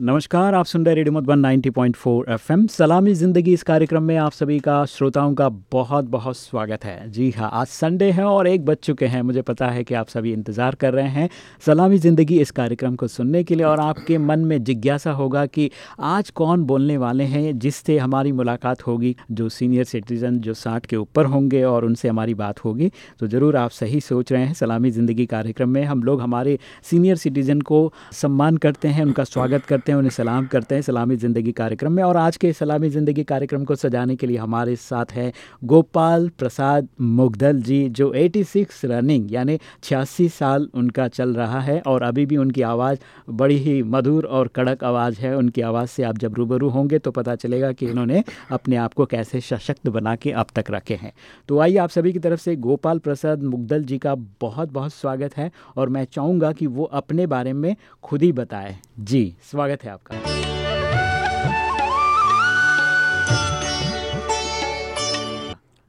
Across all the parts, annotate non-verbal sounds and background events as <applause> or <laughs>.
नमस्कार, आप सुन रहे रेडियो मधुबन 90.4 एफएम। सलामी ज़िंदगी इस कार्यक्रम में आप सभी का, श्रोताओं का बहुत बहुत स्वागत है। जी हाँ आज संडे है और एक बज चुके हैं। मुझे पता है कि आप सभी इंतज़ार कर रहे हैं सलामी ज़िंदगी इस कार्यक्रम को सुनने के लिए और आपके मन में जिज्ञासा होगा कि आज कौन बोलने वाले हैं, जिससे हमारी मुलाकात होगी, जो सीनियर सिटीज़न जो साठ के ऊपर होंगे और उनसे हमारी बात होगी। तो ज़रूर आप सही सोच रहे हैं। सलामी ज़िंदगी कार्यक्रम में हम लोग हमारे सीनियर सिटीज़न को सम्मान करते हैं, उनका स्वागत करते हैं, उन्हें सलाम करते हैं सलामी ज़िंदगी कार्यक्रम में। और आज के सलामी ज़िंदगी कार्यक्रम को सजाने के लिए हमारे साथ है गोपाल प्रसाद मुगदल जी, जो 86 रनिंग यानी छियासी साल उनका चल रहा है। और अभी भी उनकी आवाज़ बड़ी ही मधुर और कड़क आवाज़ है। उनकी आवाज़ से आप जब रूबरू होंगे तो पता चलेगा कि इन्होंने अपने आप को कैसे सशक्त बना के अब तक रखे हैं। तो आइए आप सभी की तरफ़ से गोपाल प्रसाद मुगदल जी का बहुत बहुत स्वागत है। और मैं चाहूँगा कि वो अपने बारे में खुद ही बताएँ। जी स्वागत है आपका।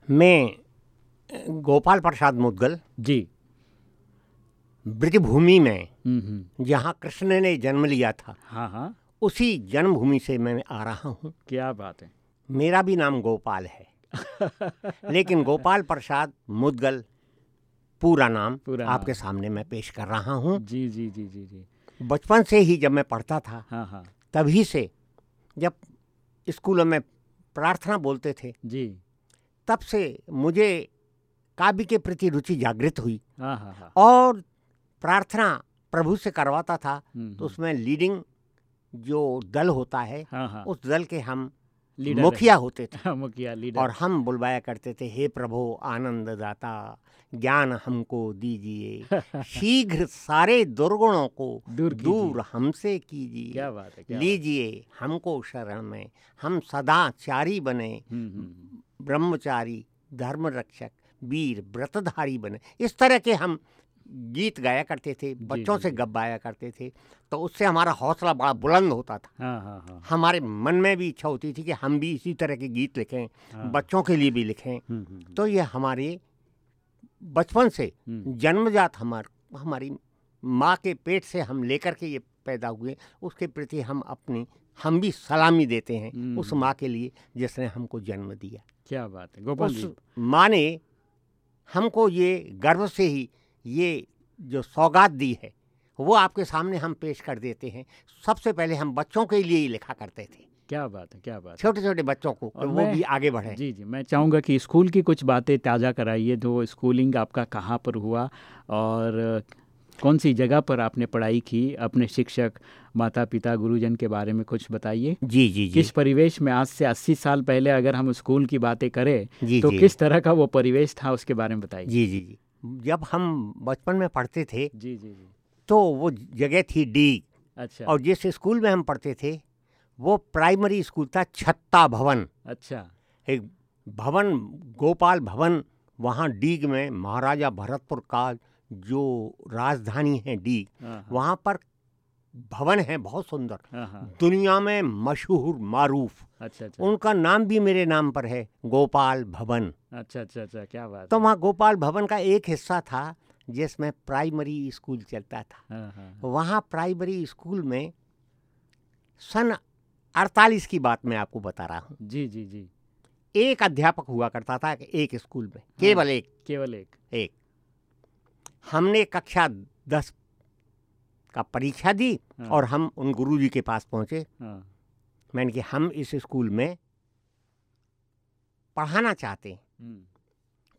मैं गोपाल प्रसाद मुदगल। जी। ब्रजभूमि में हम्म हम्म, जहाँ कृष्ण ने जन्म लिया था हाँ हाँ। उसी जन्मभूमि से मैं आ रहा हूँ। क्या बात है। मेरा भी नाम गोपाल है। <laughs> लेकिन गोपाल प्रसाद मुदगल पूरा नाम पूरा आपके नाम। सामने मैं पेश कर रहा हूँ। जी जी जी जी जी। बचपन से ही जब मैं पढ़ता था हाँ हाँ। तभी से जब स्कूलों में प्रार्थना बोलते थे जी। तब से मुझे काव्य के प्रति रुचि जागृत हुई। हाँ हाँ हाँ। और प्रार्थना प्रभु से करवाता था हम्म, तो उसमें लीडिंग जो दल होता है हाँ हाँ। उस दल के हम लीडर मुखिया होते थे। <laughs> मुखिया लीडर। और हम बुलवाया करते थे हे प्रभु आनंद दाता ज्ञान हमको दीजिए। <laughs> शीघ्र सारे दुर्गुणों को दूर दूर हमसे कीजिए। क्या बात है लीजिए हमको शरण में हम सदाचारी बने। हम्म, हम्म, हम्म, ब्रह्मचारी धर्म रक्षक वीर व्रतधारी बने। इस तरह के हम गीत गाया करते थे बच्चों से जी। गवाया करते थे तो उससे हमारा हौसला बड़ा बुलंद होता था। हाँ हाँ हाँ। हमारे मन में भी इच्छा होती थी कि हम भी इसी तरह के गीत लिखें हाँ। बच्चों के लिए भी लिखें। हम्म, हम्म, तो ये हमारे बचपन से हम्म, जन्मजात हमार हमारी माँ के पेट से हम लेकर के ये पैदा हुए उसके प्रति हम अपनी हम भी सलामी देते हैं हम्म। उस माँ के लिए जिसने हमको जन्म दिया। क्या बात है गोपाल उस माँ ने हमको ये गर्व से ही ये जो सौगात दी है वो आपके सामने हम पेश कर देते हैं। सबसे पहले हम बच्चों के लिए ही लिखा करते थे। क्या बात है क्या बात है। छोटे छोटे बच्चों को और वो भी आगे बढ़े। जी जी मैं चाहूँगा कि स्कूल की कुछ बातें ताज़ा कराइए जो स्कूलिंग आपका कहाँ पर हुआ और कौन सी जगह पर आपने पढ़ाई की अपने शिक्षक माता पिता गुरुजन के बारे में कुछ बताइए। जी जी जी। किस परिवेश में आज से 80 साल पहले अगर हम स्कूल की बातें करें जी तो जी। किस तरह का वो परिवेश था उसके बारे में बताइए। जी जी जी। जब हम बचपन में पढ़ते थे जी जी जी। तो वो जगह थी डी। अच्छा। और जिस स्कूल में हम पढ़ते थे वो प्राइमरी स्कूल था छत्ता भवन। अच्छा। एक भवन गोपाल भवन वहाँ डीग में महाराजा भरतपुर का जो राजधानी है डीग हाँ हाँ, वहाँ पर भवन है बहुत सुंदर। हाँ हाँ। दुनिया में मशहूर मारूफ। अच्छा अच्छा। उनका नाम भी मेरे नाम पर है गोपाल भवन। अच्छा अच्छा अच्छा क्या बात तो वहाँ गोपाल भवन का एक हिस्सा था जिसमें प्राइमरी स्कूल चलता था। हाँ वहाँ प्राइमरी स्कूल में सन 48 की बात मैं आपको बता रहा हूँ। जी जी जी। एक अध्यापक हुआ करता था एक स्कूल में केवल एक। केवल एक। एक। हमने कक्षा दस का परीक्षा दी हाँ, और हम उन गुरु जी के पास पहुँचे। हाँ। मैंने कि हम इस स्कूल में पढ़ाना चाहते हैं। हम्म,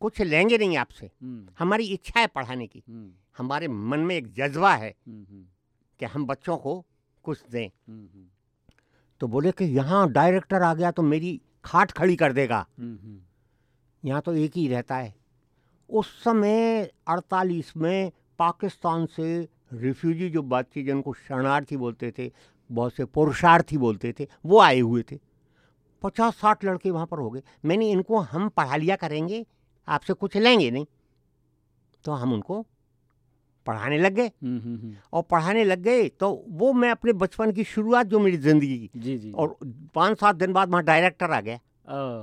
कुछ लेंगे नहीं आपसे। हम्म, हमारी इच्छा है पढ़ाने की। हम्म, हमारे मन में एक जज्बा है कि हम बच्चों को कुछ दें। तो बोले कि यहाँ डायरेक्टर आ गया तो मेरी खाट खड़ी कर देगा। यहाँ तो एक ही रहता है। उस समय अड़तालीस में पाकिस्तान से रिफ्यूजी जो बात थी जिनको शरणार्थी बोलते थे बहुत से पुरुषार्थी बोलते थे वो आए हुए थे। पचास साठ लड़के वहाँ पर हो गए। मैंने इनको हम पढ़ा लिया करेंगे आपसे कुछ लेंगे नहीं। तो हम उनको पढ़ाने लग गए। हम्म, हम्म, हम्म, और पढ़ाने लग गए तो वो मैं अपने बचपन की शुरुआत जो मेरी ज़िंदगी की जी जी। और पाँच सात दिन बाद वहाँ डायरेक्टर आ गया।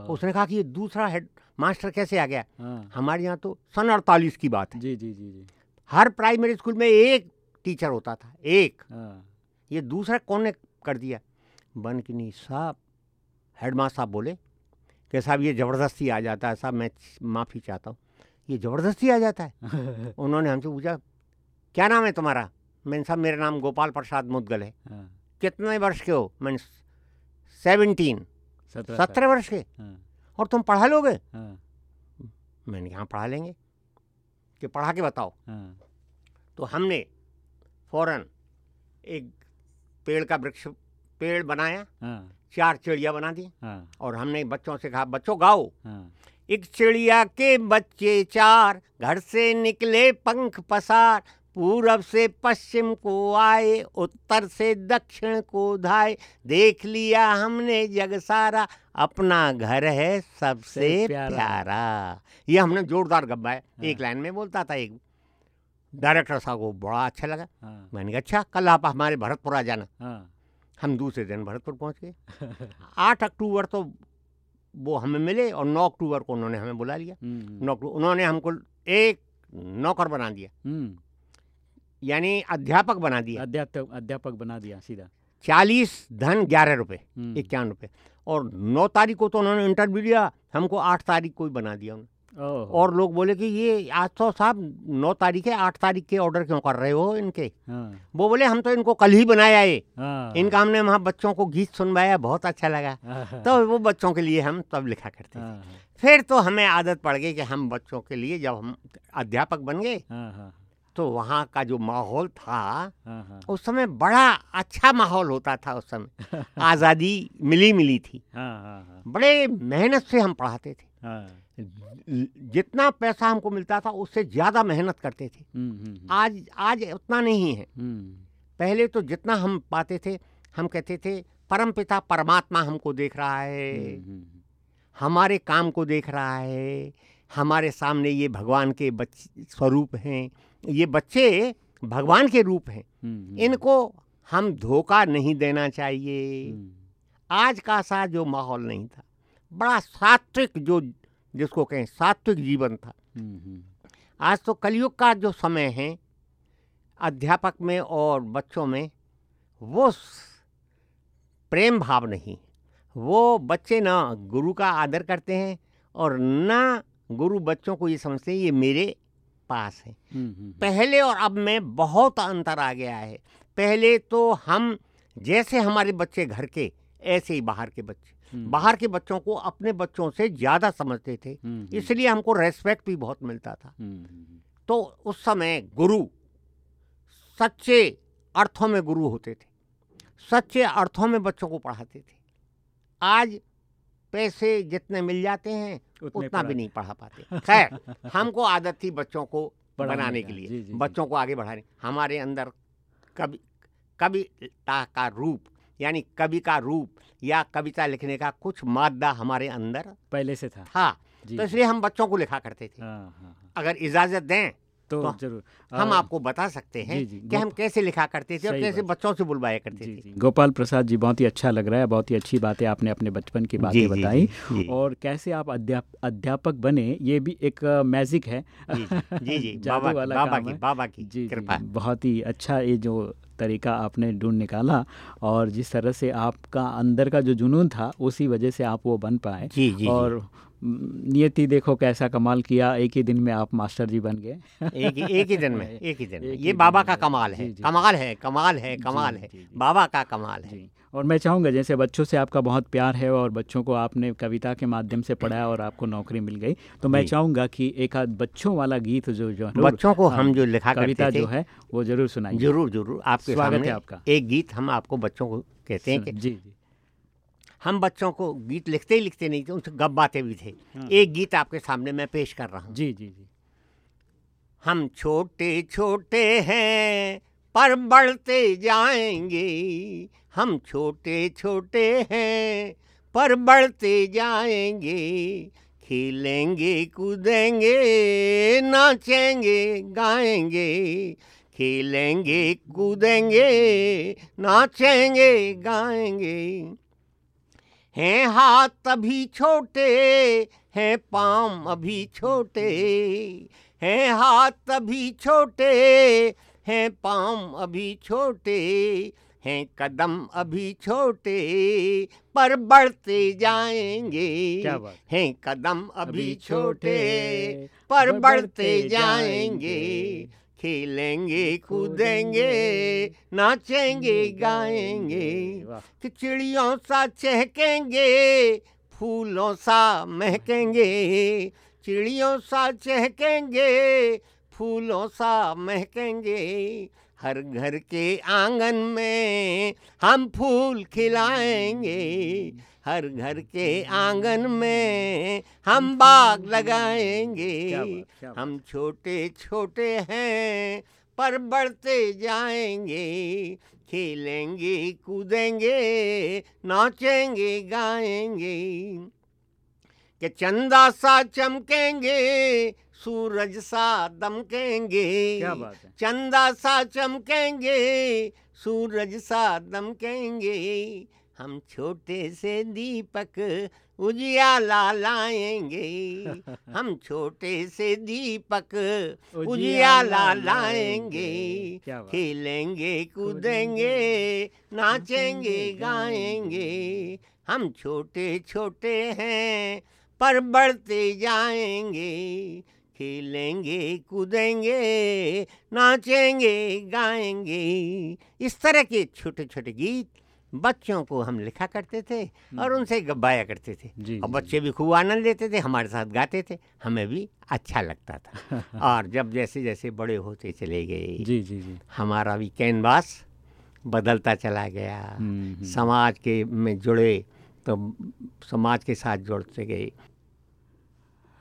उसने कहा कि ये दूसरा हेड मास्टर कैसे आ गया? हाँ, हमारे यहाँ तो सन अड़तालीस की बात है। जी जी जी जी। हर प्राइमरी स्कूल में एक टीचर होता था एक। हाँ, ये दूसरा कौन ने कर दिया? बन की नहीं साहब हेडमास्टर साहब बोले कि साहब ये ज़बरदस्ती आ जाता है साहब मैं माफ़ी चाहता हूँ। ये ज़बरदस्ती आ जाता है? <laughs> उन्होंने हमसे पूछा क्या नाम है तुम्हारा? मैंने साहब मेरा नाम गोपाल प्रसाद मुदगल है। हाँ, कितने वर्ष के हो? मैंने सेवनटीन। सत्रह वर्ष के? हाँ, और तुम पढ़ा लोगे? मैंने यहाँ पढ़ा लेंगे। कि पढ़ा के बताओ। तो हमने फ़ौरन एक पेड़ का वृक्ष पेड़ बनाया हाँ, चार चिड़िया बना दी हाँ, और हमने बच्चों से कहा बच्चों गाओ। हाँ, एक चिड़िया के बच्चे चार घर से निकले पंख पसार पूरब से पश्चिम को आए उत्तर से दक्षिण को धाए। देख लिया हमने जग सारा अपना घर है सबसे प्यारा। प्यारा। ये हमने जोरदार गब्बाया हाँ। एक लाइन में बोलता था एक डायरेक्टर साहब को बड़ा अच्छा लगा। हाँ, मैंने कहा अच्छा कल आप हमारे भरतपुर आ जाना। हाँ, हम दूसरे दिन भरतपुर पहुँच गए। <laughs> आठ अक्टूबर तो वो हमें मिले और नौ अक्टूबर को उन्होंने हमें बुला लिया। हम्म, नौ अक्टूबर उन्होंने हमको एक नौकर बना दिया। हम्म, यानी अध्यापक बना दिया। अध्यापक अध्यापक बना दिया सीधा। चालीस धन ग्यारह रुपये हम्म, इक्यावन रुपये और नौ तारीख को तो उन्होंने इंटरव्यू लिया। हमको आठ तारीख को ही बना दिया उन्होंने। और लोग बोले कि ये आज तो साहब नौ तारीख है आठ तारीख के ऑर्डर क्यों कर रहे हो इनके? हाँ, वो बोले हम तो इनको कल ही बनाया ये हाँ, इनका हमने वहाँ बच्चों को गीत सुनवाया बहुत अच्छा लगा। हाँ, तो वो बच्चों के लिए हम तब लिखा करते थे। फिर तो हमें आदत पड़ गई कि हम बच्चों के लिए जब हम अध्यापक बन गए तो वहाँ का जो माहौल था उस समय बड़ा अच्छा माहौल होता था उस समय। आज़ादी मिली मिली थी बड़े मेहनत से हम पढ़ाते थे। जितना पैसा हमको मिलता था उससे ज़्यादा मेहनत करते थे। हम्म, हम्म, हम्म, आज आज उतना नहीं है। पहले तो जितना हम पाते थे हम कहते थे परम पिता परमात्मा हमको देख रहा है। हमारे काम को देख रहा है। हमारे सामने ये भगवान के बच्चे स्वरूप हैं। ये बच्चे भगवान के रूप हैं। इनको हम धोखा नहीं देना चाहिए। आज का सा जो माहौल नहीं था। बड़ा सात्विक जो जिसको कहें सात्विक जीवन था। हम्म, हम्म, आज तो कलयुग का जो समय है अध्यापक में और बच्चों में वो प्रेम भाव नहीं। वो बच्चे ना गुरु का आदर करते हैं और ना गुरु बच्चों को ये समझते हैं ये मेरे पास है। हम्म, पहले और अब में बहुत अंतर आ गया है। पहले तो हम जैसे हमारे बच्चे घर के ऐसे ही बाहर के बच्चे। बाहर के बच्चों को अपने बच्चों से ज़्यादा समझते थे। हम्म, हम्म, इसलिए हमको रेस्पेक्ट भी बहुत मिलता था। हम्म, हम्म, तो उस समय गुरु सच्चे अर्थों में गुरु होते थे। सच्चे अर्थों में बच्चों को पढ़ाते थे। आज पैसे जितने मिल जाते हैं उतना भी नहीं पढ़ा पाते। <laughs> खैर हमको आदत थी बच्चों को बनाने के। लिए। जी, जी। बच्चों को आगे बढ़ाने। हमारे अंदर कवि कविता का रूप यानी कवि का रूप या कविता लिखने का कुछ मादा हमारे अंदर पहले से था। जी। तो इसलिए हम बच्चों को लिखा करते थे। हाँ हाँ हाँ, अगर इजाज़त दें तो तो ज़रूर। हम आपको बता सकते हैं जी, जी, कि हम कैसे लिखा करते थे और कैसे बच्चों से बुलवाया करते जी थे। जी। गोपाल प्रसाद जी बहुत ही अच्छा लग रहा है बहुत ही अच्छी बातें आपने अपने बचपन की बातें बताई। और कैसे आप अध्याप अध्यापक बने ये भी एक मैजिक है। जी जी <laughs> बाबा की बाबा की है। कृपा। बहुत ही अच्छा ये जो तरीका आपने ढूंढ निकाला और जिस तरह से आपका अंदर का जो जुनून था उसी वजह से आप वो बन पाए जी जी और म, नियति देखो कैसा कमाल किया एक ही दिन में आप मास्टर जी बन गए। एक ही एक ही दिन में <laughs> एक ही दिन में। ये बाबा का कमाल है कमाल है कमाल है कमाल है। बाबा का कमाल है। और मैं चाहूँगा जैसे बच्चों से आपका बहुत प्यार है और बच्चों को आपने कविता के माध्यम से पढ़ाया और आपको नौकरी मिल गई तो मैं। चाहूँगा कि एक आध बच्चों वाला गीत जो जो बच्चों को हाँ, हम जो लिखा कविता जो है वो ज़रूर सुनाइए। ज़रूर ज़रूर आपके स्वागत है आपका। एक गीत हम आपको बच्चों को कहते हैं जी जी। हम बच्चों को गीत लिखते ही लिखते नहीं थे उनसे गब्बाते भी थे। हाँ। एक गीत आपके सामने मैं पेश कर रहा हूँ। जी जी जी। हम छोटे छोटे हैं पर बढ़ते जाएँगे। हम छोटे छोटे हैं पर बढ़ते जाएँगे। खेलेंगे कूदेंगे नाचेंगे गाएँगे। खेलेंगे कूदेंगे नाचेंगे गाएँगे। हैं हाथ अभी छोटे हैं पाम अभी छोटे हैं हाथ अभी छोटे हैं पाम अभी छोटे हैं कदम अभी छोटे पर बढ़ते जाएँगे हैं? कदम अभी छोटे पर बढ़ते जाएँगे। खेलेंगे कूदेंगे नाचेंगे गाएँगे। कि चिड़ियों सा चहकेंगे फूलों सा महकेंगे। चिड़ियों सा चहकेंगे फूलों सा महकेंगे। हर घर के आँगन में हम फूल खिलाएँगे। हर घर के आँगन में हम बाग लगाएँगे। क्या क्या। हम छोटे छोटे हैं पर बढ़ते जाएँगे। खेलेंगे कूदेंगे नाचेंगे गाएँगे। कि चंदा सा चमकेंगे सूरज सा दमकेंगे। क्या बात है। चंदा सा चमकेंगे सूरज सा दमकेंगे। हम छोटे से दीपक उजियाला लाएँगे। <laughs> हम छोटे से दीपक उजियाला लाएँगे। खेलेंगे कूदेंगे नाचेंगे गाएँगे। हम छोटे छोटे हैं पर बढ़ते जाएँगे। खेलेंगे कूदेंगे नाचेंगे गाएँगे। इस तरह के छोटे छोटे गीत बच्चों को हम लिखा करते थे और उनसे गवाया करते थे। जी, और बच्चे भी खूब आनंद लेते थे हमारे साथ गाते थे हमें भी अच्छा लगता था। <laughs> और जब जैसे जैसे बड़े होते चले गए जी जी जी। हमारा भी कैनवास बदलता चला गया। हम्म, हम्म। समाज के में जुड़े तो समाज के साथ जुड़ते गए।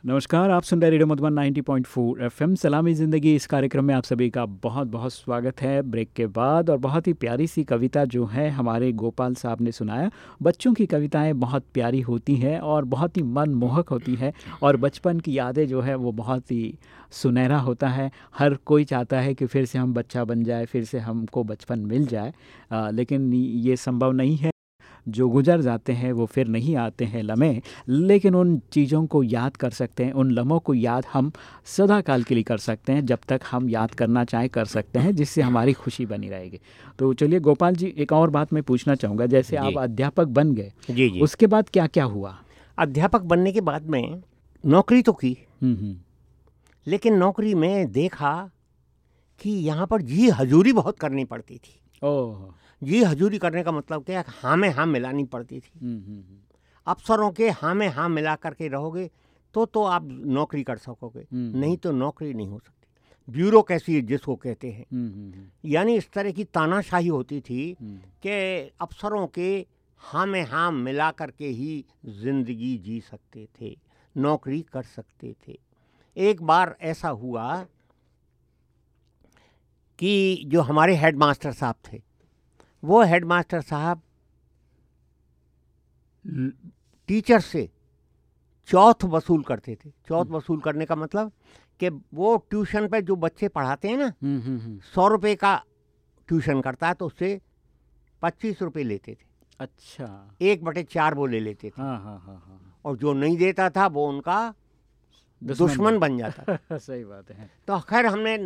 नमस्कार आप सुन रहे रेडियो मधुबन 90.4 एफएम। सलामी ज़िंदगी इस कार्यक्रम में आप सभी का बहुत बहुत स्वागत है। ब्रेक के बाद और बहुत ही प्यारी सी कविता जो है हमारे गोपाल साहब ने सुनाया। बच्चों की कविताएँ बहुत प्यारी होती हैं और बहुत ही मनमोहक होती है और बचपन की यादें जो है वो बहुत ही सुनहरा होता है। हर कोई चाहता है कि फिर से हम बच्चा बन जाए फिर से हमको बचपन मिल जाए आ, लेकिन ये संभव नहीं है। जो गुजर जाते हैं वो फिर नहीं आते हैं लम्हे लेकिन उन चीज़ों को याद कर सकते हैं उन लम्हों को याद हम सदा काल के लिए कर सकते हैं जब तक हम याद करना चाहें कर सकते हैं जिससे हमारी खुशी बनी रहेगी। तो चलिए गोपाल जी एक और बात मैं पूछना चाहूँगा। जैसे आप अध्यापक बन गए जी जी। उसके बाद क्या क्या हुआ? अध्यापक बनने के बाद में नौकरी तो की लेकिन नौकरी में देखा कि यहाँ पर जी हजूरी बहुत करनी पड़ती थी। जी हजूरी करने का मतलब क्या है हाँ में हाँ मिलानी पड़ती थी। हम्म, हम्म, हम्म, अफसरों के हाँ में हाँ मिला करके रहोगे तो तो आप नौकरी कर सकोगे नहीं तो नौकरी नहीं हो सकती। जिसको कहते हैं? हम्म, हम्म, हम्म, यानी इस तरह की तानाशाही होती थी कि अफसरों के हाँ में हाँ मिला करके ही ज़िंदगी जी सकते थे नौकरी कर सकते थे। एक बार ऐसा हुआ कि जो हमारे हेडमास्टर साहब थे वो हेडमास्टर साहब टीचर से चौथ वसूल करते थे। चौथ वसूल करने का मतलब कि वो ट्यूशन पे जो बच्चे पढ़ाते हैं ना हम्म, हम्म, हम्म, सौ रुपये का ट्यूशन करता है तो उससे पच्चीस रुपये लेते थे। अच्छा। एक बटे चार वो ले लेते थे। हाँ हाँ हाँ हाँ और जो नहीं देता था वो उनका दुश्मन दुश्मन बन जाता <laughs> सही बात है। तो खैर हमने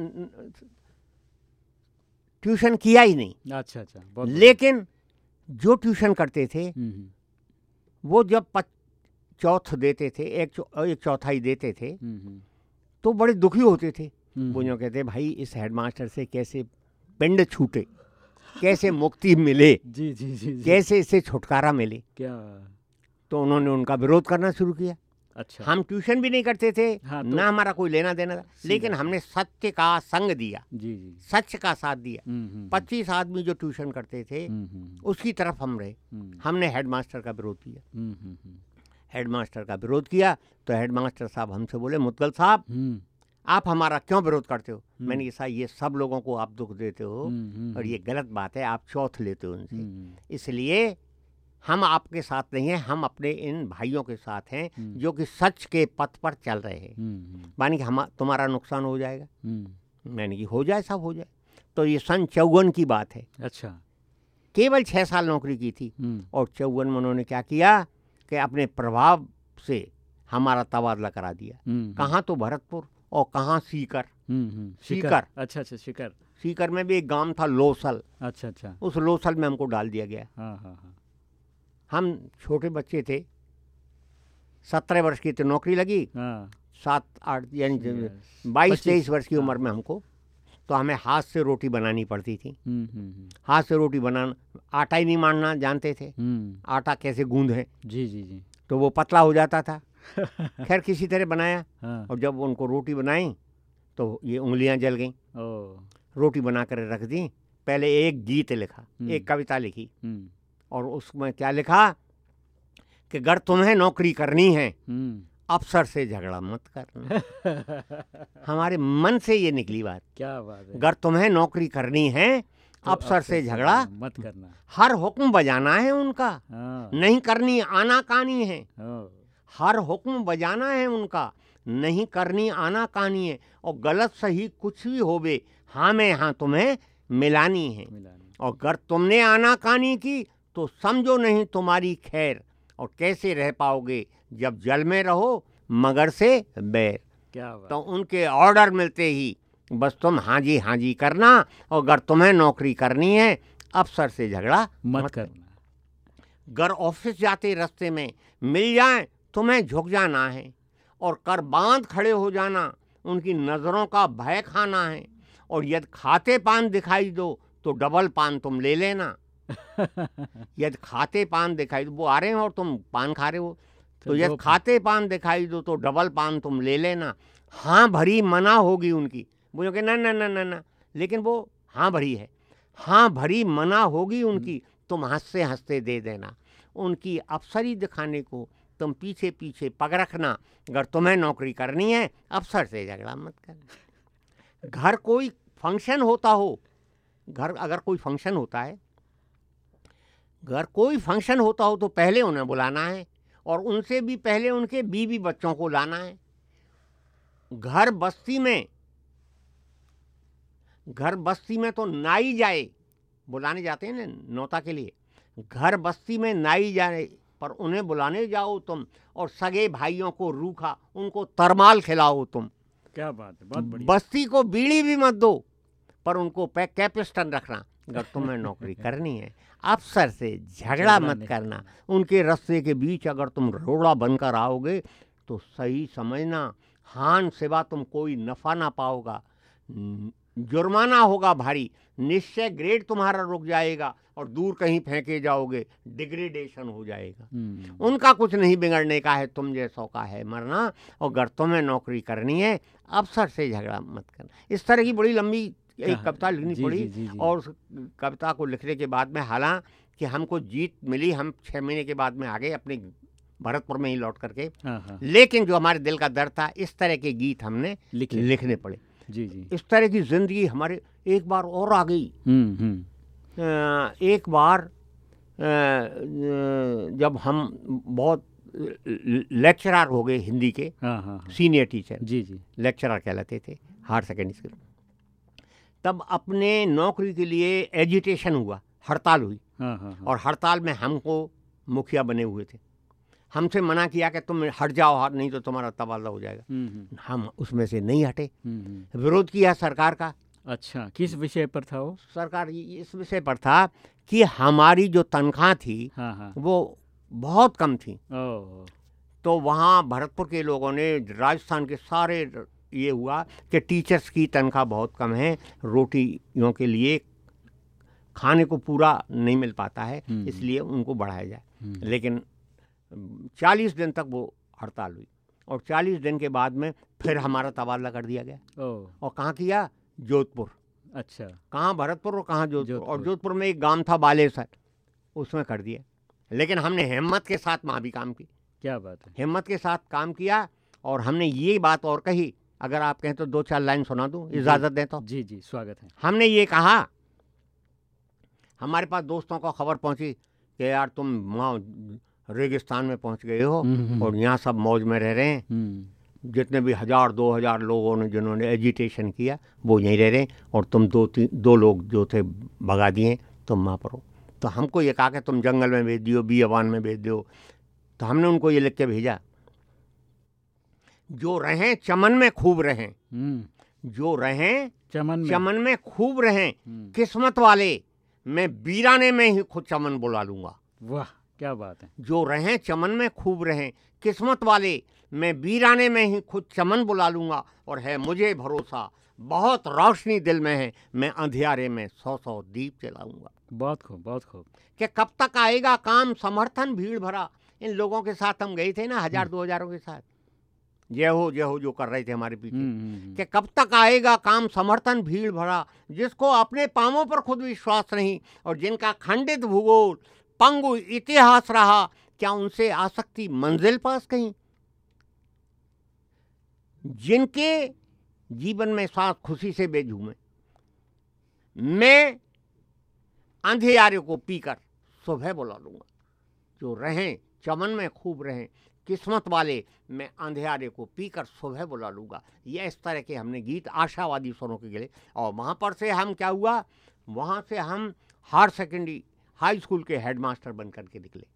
ट्यूशन किया ही नहीं। अच्छा अच्छा लेकिन जो ट्यूशन करते थे हम्म, हम्म, वो जब चौथ देते थे एक चौ, एक चौथाई देते थे हम्म, तो बड़े दुखी होते थे। वो जो कहते भाई इस हेडमास्टर से कैसे पिंड छूटे कैसे मुक्ति मिले जी जी जी जी। कैसे इससे छुटकारा मिले? क्या? तो उन्होंने उनका विरोध करना शुरू किया। अच्छा। हम ट्यूशन भी नहीं करते थे हाँ, तो- ना हमारा कोई लेना देना था लेकिन हमने सत्य का संग दिया। जी जी सच का साथ दिया। हम्म, हम्म, पच्चीस आदमी जो ट्यूशन करते थे हम्म, हम्म, उसकी तरफ़ हम रहे। हम्म, हमने हेडमास्टर का विरोध किया। हम्म, हम्म, हम्म, हेडमास्टर का विरोध किया तो हेडमास्टर साहब हमसे बोले मुदगल साहब हम्म, आप हमारा क्यों विरोध करते हो? हम्म। मैंने कहा ये सब लोगों को आप दुख देते हो हम्म, हम्म, और ये गलत बात है आप चौथ लेते हो उनसे। हम्म, इसलिए हम आपके साथ नहीं हैं हम अपने इन भाइयों के साथ हैं हम्म, जो कि सच के पथ पर चल रहे हैं। हम्म, हम्म, मानी कि हम तुम्हारा नुकसान हो जाएगा। मैंने कि हो जाए सब हो जाए। तो ये सन चौवन की बात है। अच्छा। केवल छः साल नौकरी की थी। और चौवन में उन्होंने क्या किया कि अपने प्रभाव से हमारा तबादला करा दिया। कहाँ तो भरतपुर और कहाँ सीकर। शिकर। अच्छा अच्छा सीकर। सीकर में भी एक गाँव था लोसल। अच्छा अच्छा। उस लोसल में हमको डाल दिया गया। हाँ हाँ हाँ। हम छोटे बच्चे थे। सत्रह वर्ष की तो नौकरी लगी। हाँ। सात आठ यानी बाईस तेईस वर्ष की हाँ। उम्र में हमको तो हमें हाथ से रोटी बनानी पड़ती थी। हम्म, हम्म, हम्म, हाथ से रोटी बनाना आटा ही नहीं मारना जानते थे? आटा कैसे गूंद है? जी जी जी। तो वो पतला हो जाता था। <laughs> खैर किसी तरह बनाया। हाँ। और जब उनको रोटी बनाई तो ये उंगलियाँ जल गईं। रोटी बना कर रख दी। पहले एक गीत लिखा। एक कविता लिखी। और उसमें क्या लिखा? कि अगर तुम्हें नौकरी करनी है हम्म, अफसर से झगड़ा मत करना। <laughs> हमारे मन से ये निकली बात। क्या बात है। अगर तुम्हें नौकरी करनी है तो अफसर से झगड़ा मत करना। हर हुक्म बजाना है उनका। हाँ। नहीं करनी आना कहानी है। हर हुक्म बजाना है उनका। नहीं करनी आना कहानी है। और गलत सही कुछ भी हो होवे हाँ में हाँ तुम्हें मिलानी है। मिलानी और अगर तुमने आना कहानी की तो समझो नहीं तुम्हारी खैर। और कैसे रह पाओगे जब जल में रहो मगर से बैर। क्या बात। तो उनके ऑर्डर मिलते ही बस तुम हाँ जी हाँ जी करना और अगर तुम्हें नौकरी करनी है अफसर से झगड़ा मत मत करना। घर ऑफ़िस जाते रास्ते में मिल जाए तुम्हें झुक जाना है। और कर बाँध खड़े हो जाना उनकी नज़रों का भय खाना है। और यदि खाते पान दिखाई दो तो डबल पान तुम ले लेना। <laughs> यदि खाते पान दिखाई दो वो आ रहे हैं और तुम पान खा रहे हो तो यदि खाते पान दिखाई दो तो डबल पान तुम ले लेना। हाँ भरी मना होगी उनकी। वो कि ना ना ना ना ना। लेकिन वो हाँ भरी है। हाँ भरी मना होगी उनकी तुम हँसते हँसते दे देना। उनकी अफसरी दिखाने को तुम पीछे पीछे पग रखना। अगर तुम्हें नौकरी करनी है अफसर से झगड़ा मत करना घर कोई फ़ंक्शन होता हो घर अगर कोई फ़ंक्शन होता है घर कोई फ़ंक्शन होता हो तो पहले उन्हें बुलाना है और उनसे भी पहले उनके बीवी बच्चों को लाना है। घर बस्ती में घर बस्ती में तो नाई जाए बुलाने जाते हैं ना नौता के लिए घर बस्ती में नाई जाए पर उन्हें बुलाने जाओ तुम और सगे भाइयों को रूखा उनको तरमाल खिलाओ तुम। क्या बात है बहुत बढ़िया। बस्ती को बीड़ी भी मत दो पर उनको पे कैपिस्टन रखना। अगर तुम्हें <laughs> नौकरी करनी है। अफसर से झगड़ा मत करना। उनके रस्ते के बीच अगर तुम रोड़ा बनकर आओगे तो सही समझना। हान सिवा तुम कोई नफ़ा ना पाओगा। जुर्माना होगा भारी। निश्चय ग्रेड तुम्हारा रुक जाएगा और दूर कहीं फेंके जाओगे डिग्रेडेशन हो जाएगा। हम्म, उनका कुछ नहीं बिगड़ने का है तुम जैसों का है मरना। और अगर तुम्हें नौकरी करनी है अफसर से झगड़ा मत करना। इस तरह की बड़ी लंबी एक कविता लिखनी जी, पड़ी जी, जी, जी। और उस कविता को लिखने के बाद में हालाँकि हमको जीत मिली हम छः महीने के बाद में आ गए अपने भरतपुर में ही लौट करके। हाँ हाँ। लेकिन जो हमारे दिल का दर्द था इस तरह के गीत हमने लिखने पड़े। जी जी। इस तरह की ज़िंदगी हमारे एक बार और आ गई। हम्म हम्म। एक बार जब हम बहुत लेक्चरर हो गए हिंदी के हाँ। Senior teacher. जी जी। लेक्चरर कहलाते थे हायर सेकेंडरी स्कूल। तब अपने नौकरी के लिए एजिटेशन हुआ हड़ताल हुई। हाँ हाँ हाँ। और हड़ताल में हमको मुखिया बने हुए थे। हमसे मना किया कि तुम हट जाओ नहीं तो तुम्हारा तबादला हो जाएगा। हम्म, हम्म, हम उसमें से नहीं हटे। हम्म। विरोध किया सरकार का। अच्छा किस विषय पर था वो? सरकार इस विषय पर था कि हमारी जो तनख्वाह थी हाँ हाँ। वो बहुत कम थी। तो वहाँ भरतपुर के लोगों ने राजस्थान के सारे ये हुआ कि टीचर्स की तनख्वाह बहुत कम है रोटियों के लिए खाने को पूरा नहीं मिल पाता है हम्म। इसलिए उनको बढ़ाया जाए। हम्म, लेकिन चालीस दिन तक वो हड़ताल हुई और चालीस दिन के बाद में फिर हमारा तबादला कर दिया गया। और कहाँ किया? जोधपुर। अच्छा। कहाँ भरतपुर और कहाँ जोधपुर? और जोधपुर। जोधपुर में एक गाँव था बालेसर उसमें कर दिया। लेकिन हमने हिम्मत के साथ वहाँ भी काम की। क्या बात है। हिम्मत के साथ काम किया और हमने ये बात और कही अगर आप कहें तो दो चार लाइन सुना दूँ इजाज़त दें तो जी जी स्वागत है। हमने ये कहा हमारे पास दोस्तों को खबर पहुँची कि यार तुम वहाँ रेगिस्तान में पहुँच गए हो हम्म, हम्म, और यहाँ सब मौज में रह रहे हैं। हम्म, जितने भी हज़ार दो हज़ार लोगों ने जिन्होंने एजिटेशन किया वो यहीं रह रहे हैं और तुम दो तीन दो लोग जो थे भगा दिए तुम वहाँ पर हो। तो हमको ये कहा कि तुम जंगल में भेज दियो बियाबान में भेज दियो। तो हमने उनको ये लिख के भेजा। जो रहें चमन में खूब रहें। हम्म, जो रहें चमन में। चमन में खूब रहें। हम्म, किस्मत वाले मैं बीराने में ही खुद चमन बुला लूँगा। वाह क्या बात है। जो रहें चमन में खूब रहें। किस्मत वाले मैं बीराने में ही खुद चमन बुला लूँगा। और है मुझे भरोसा बहुत रोशनी दिल में है मैं अंधियारे में सौ सौ दीप जलाऊँगा। बहुत खूब बहुत खूब। कि कब तक आएगा काम समर्थन भीड़ भरा। इन लोगों के साथ हम गए थे ना हज़ार दो हज़ारों के साथ। जय हो जय हो जो कर रहे थे हमारे पीछे। हम्म, हम्म, हम्म, कि कब तक आएगा काम? समर्थन भीड़ भरा जिसको अपने पामों पर खुद विश्वास नहीं और जिनका खंडित भूगोल पंगु इतिहास रहा क्या उनसे आ सकती मंजिल पास कहीं? जिनके जीवन में सांस खुशी से बेझूमे मैं अंधियारे को पीकर सुबह बुला लूँगा। जो रहें चमन में खूब रहें किस्मत वाले, मैं अंधेरे को पीकर सुबह बुला लूँगा। ये इस तरह के हमने गीत आशावादी स्वरों के गिले। और वहाँ पर से हम क्या हुआ? वहाँ से हम हायर सेकेंडरी, हाई स्कूल के हेडमास्टर बन करके निकले।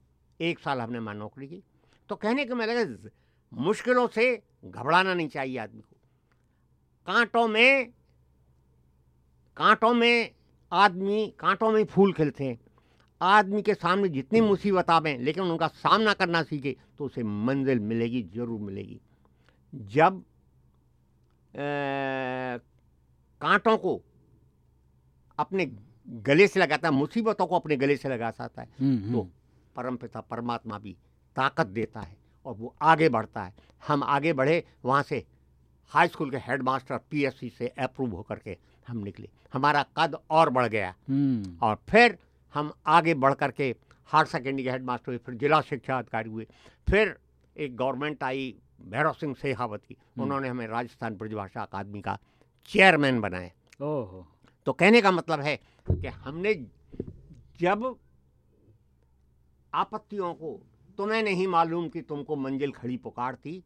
एक साल हमने वहाँ नौकरी की। तो कहने के मैं लगा मुश्किलों से घबराना नहीं चाहिए आदमी को। कांटों में कांटों में आदमी, कांटों में फूल खिलते हैं। आदमी के सामने जितनी मुसीबत आवे लेकिन उनका सामना करना सीखे तो उसे मंजिल मिलेगी ज़रूर मिलेगी। जब अ, कांटों को अपने गले से लगाता है मुसीबतों को अपने गले से लगा सकता है हम्म, तो हम्म, परमपिता परमात्मा भी ताकत देता है और वो आगे बढ़ता है। हम आगे बढ़े वहाँ से हाई स्कूल के हेडमास्टर पीएससी से अप्रूव होकर के हम निकले। हमारा कद और बढ़ गया। हम्म, और फिर हम आगे बढ़ कर के हायर सेकेंडरी के हेडमास्टर हुए फिर जिला शिक्षा अधिकारी हुए फिर एक गवर्नमेंट आई भैरव सिंह शेखावती उन्होंने हमें राजस्थान ब्रजभाषा अकादमी का चेयरमैन बनाया। ओहो। तो कहने का मतलब है कि हमने जब आपत्तियों को तुम्हें नहीं मालूम कि तुमको मंजिल खड़ी पुकारती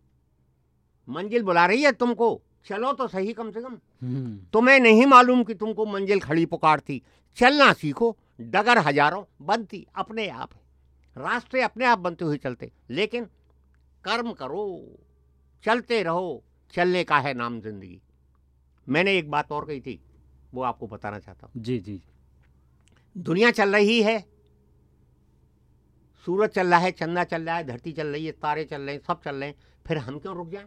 मंजिल बुला रही है तुमको चलो तो सही कम से कम। हम्म, तुम्हें नहीं मालूम कि तुमको मंजिल खड़ी पुकारती चलना सीखो। डगर हज़ारों बनती अपने आप रास्ते अपने आप बनते हुए चलते लेकिन कर्म करो चलते रहो चलने का है नाम ज़िंदगी। मैंने एक बात और कही थी वो आपको बताना चाहता हूँ। जी जी। दुनिया चल रही है सूरज चल रहा है चंदा चल रहा है धरती चल रही है तारे चल रहे हैं सब चल रहे हैं फिर हम क्यों रुक जाएँ?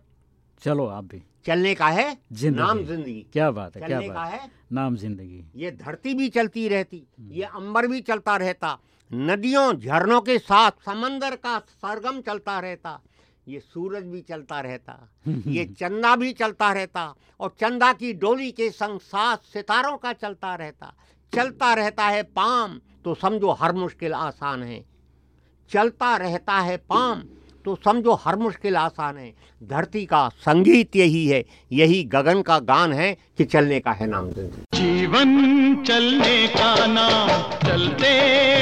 चलो आप भी। चलने का है? ज़िंदगी। नाम ज़िंदगी। क्या बात है क्या चलने का बात है। नाम ज़िंदगी। ये धरती भी चलती रहती ये अंबर भी चलता रहता नदियों झरनों के साथ समंदर का सरगम चलता रहता ये सूरज भी चलता रहता <laughs> ये चंदा भी चलता रहता और चंदा की डोली के संग साथ सितारों का चलता रहता चलता रहता है पाम तो समझो हर मुश्किल आसान है। चलता रहता है पाम तो समझो हर मुश्किल आसान है। धरती का संगीत यही है, यही गगन का गान है कि चलने का है नाम जीवन चलने का नाम, चलते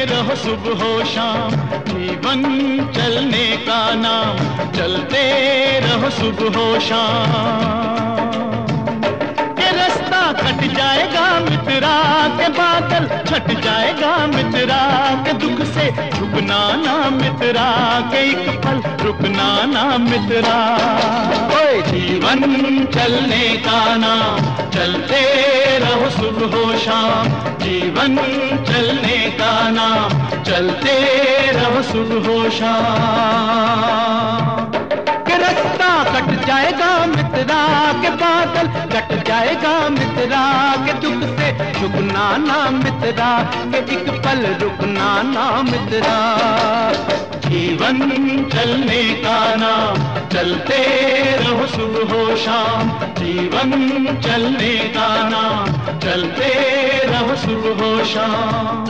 रहो सुबह हो शाम। जीवन चलने का नाम, चलते रहो सुबह हो शाम। कट जाएगा मित्रा के बादल छट जाएगा मित्रा के दुख से। झुकना ना मित्रा के एक पल, रुकना ना मित्रा। ओए जीवन चलने का नाम, चलते रहो सुबह हो शाम। जीवन चलने का नाम, चलते रहो सुबह हो शाम। कट जाएगा मित्रा के बादल कट जाएगा मित्रा के दुख से। झुकना ना मित्रा के एक पल रुकना ना मित्रा। जीवन चलने का नाम, चलते रहो सुबह हो शाम। जीवन चलने का नाम, चलते रहो सुबह हो शाम।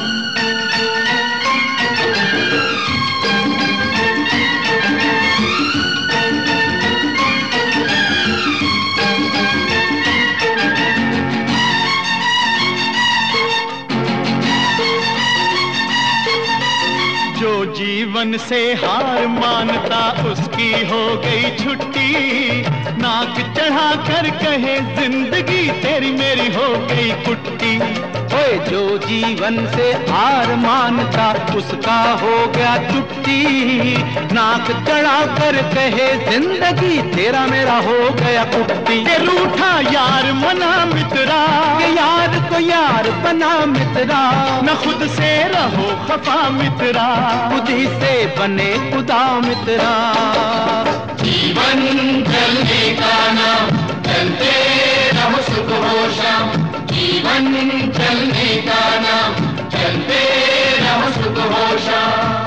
जी जीवन से हार मानता उसकी हो गई छुट्टी। नाक चढ़ा कर कहे, ज़िंदगी तेरी मेरी हो गई कुट्टी। ओए, जो जीवन से हार मानता उसका हो गया छुट्टी नाक चढ़ा कर कहे, ज़िंदगी तेरा मेरा हो गया कुट्टी। रूठा यार, मना मित्रा। यार को यार बना मित्रा। न खुद से रहो खफा मित्रा। खुद ही से बने खुदा मित्रा। जीवन जल्दी का नाम, चलते रहो सुख हो शाम जीवन जल्दी का नाम, चलते रहो सुख हो शाम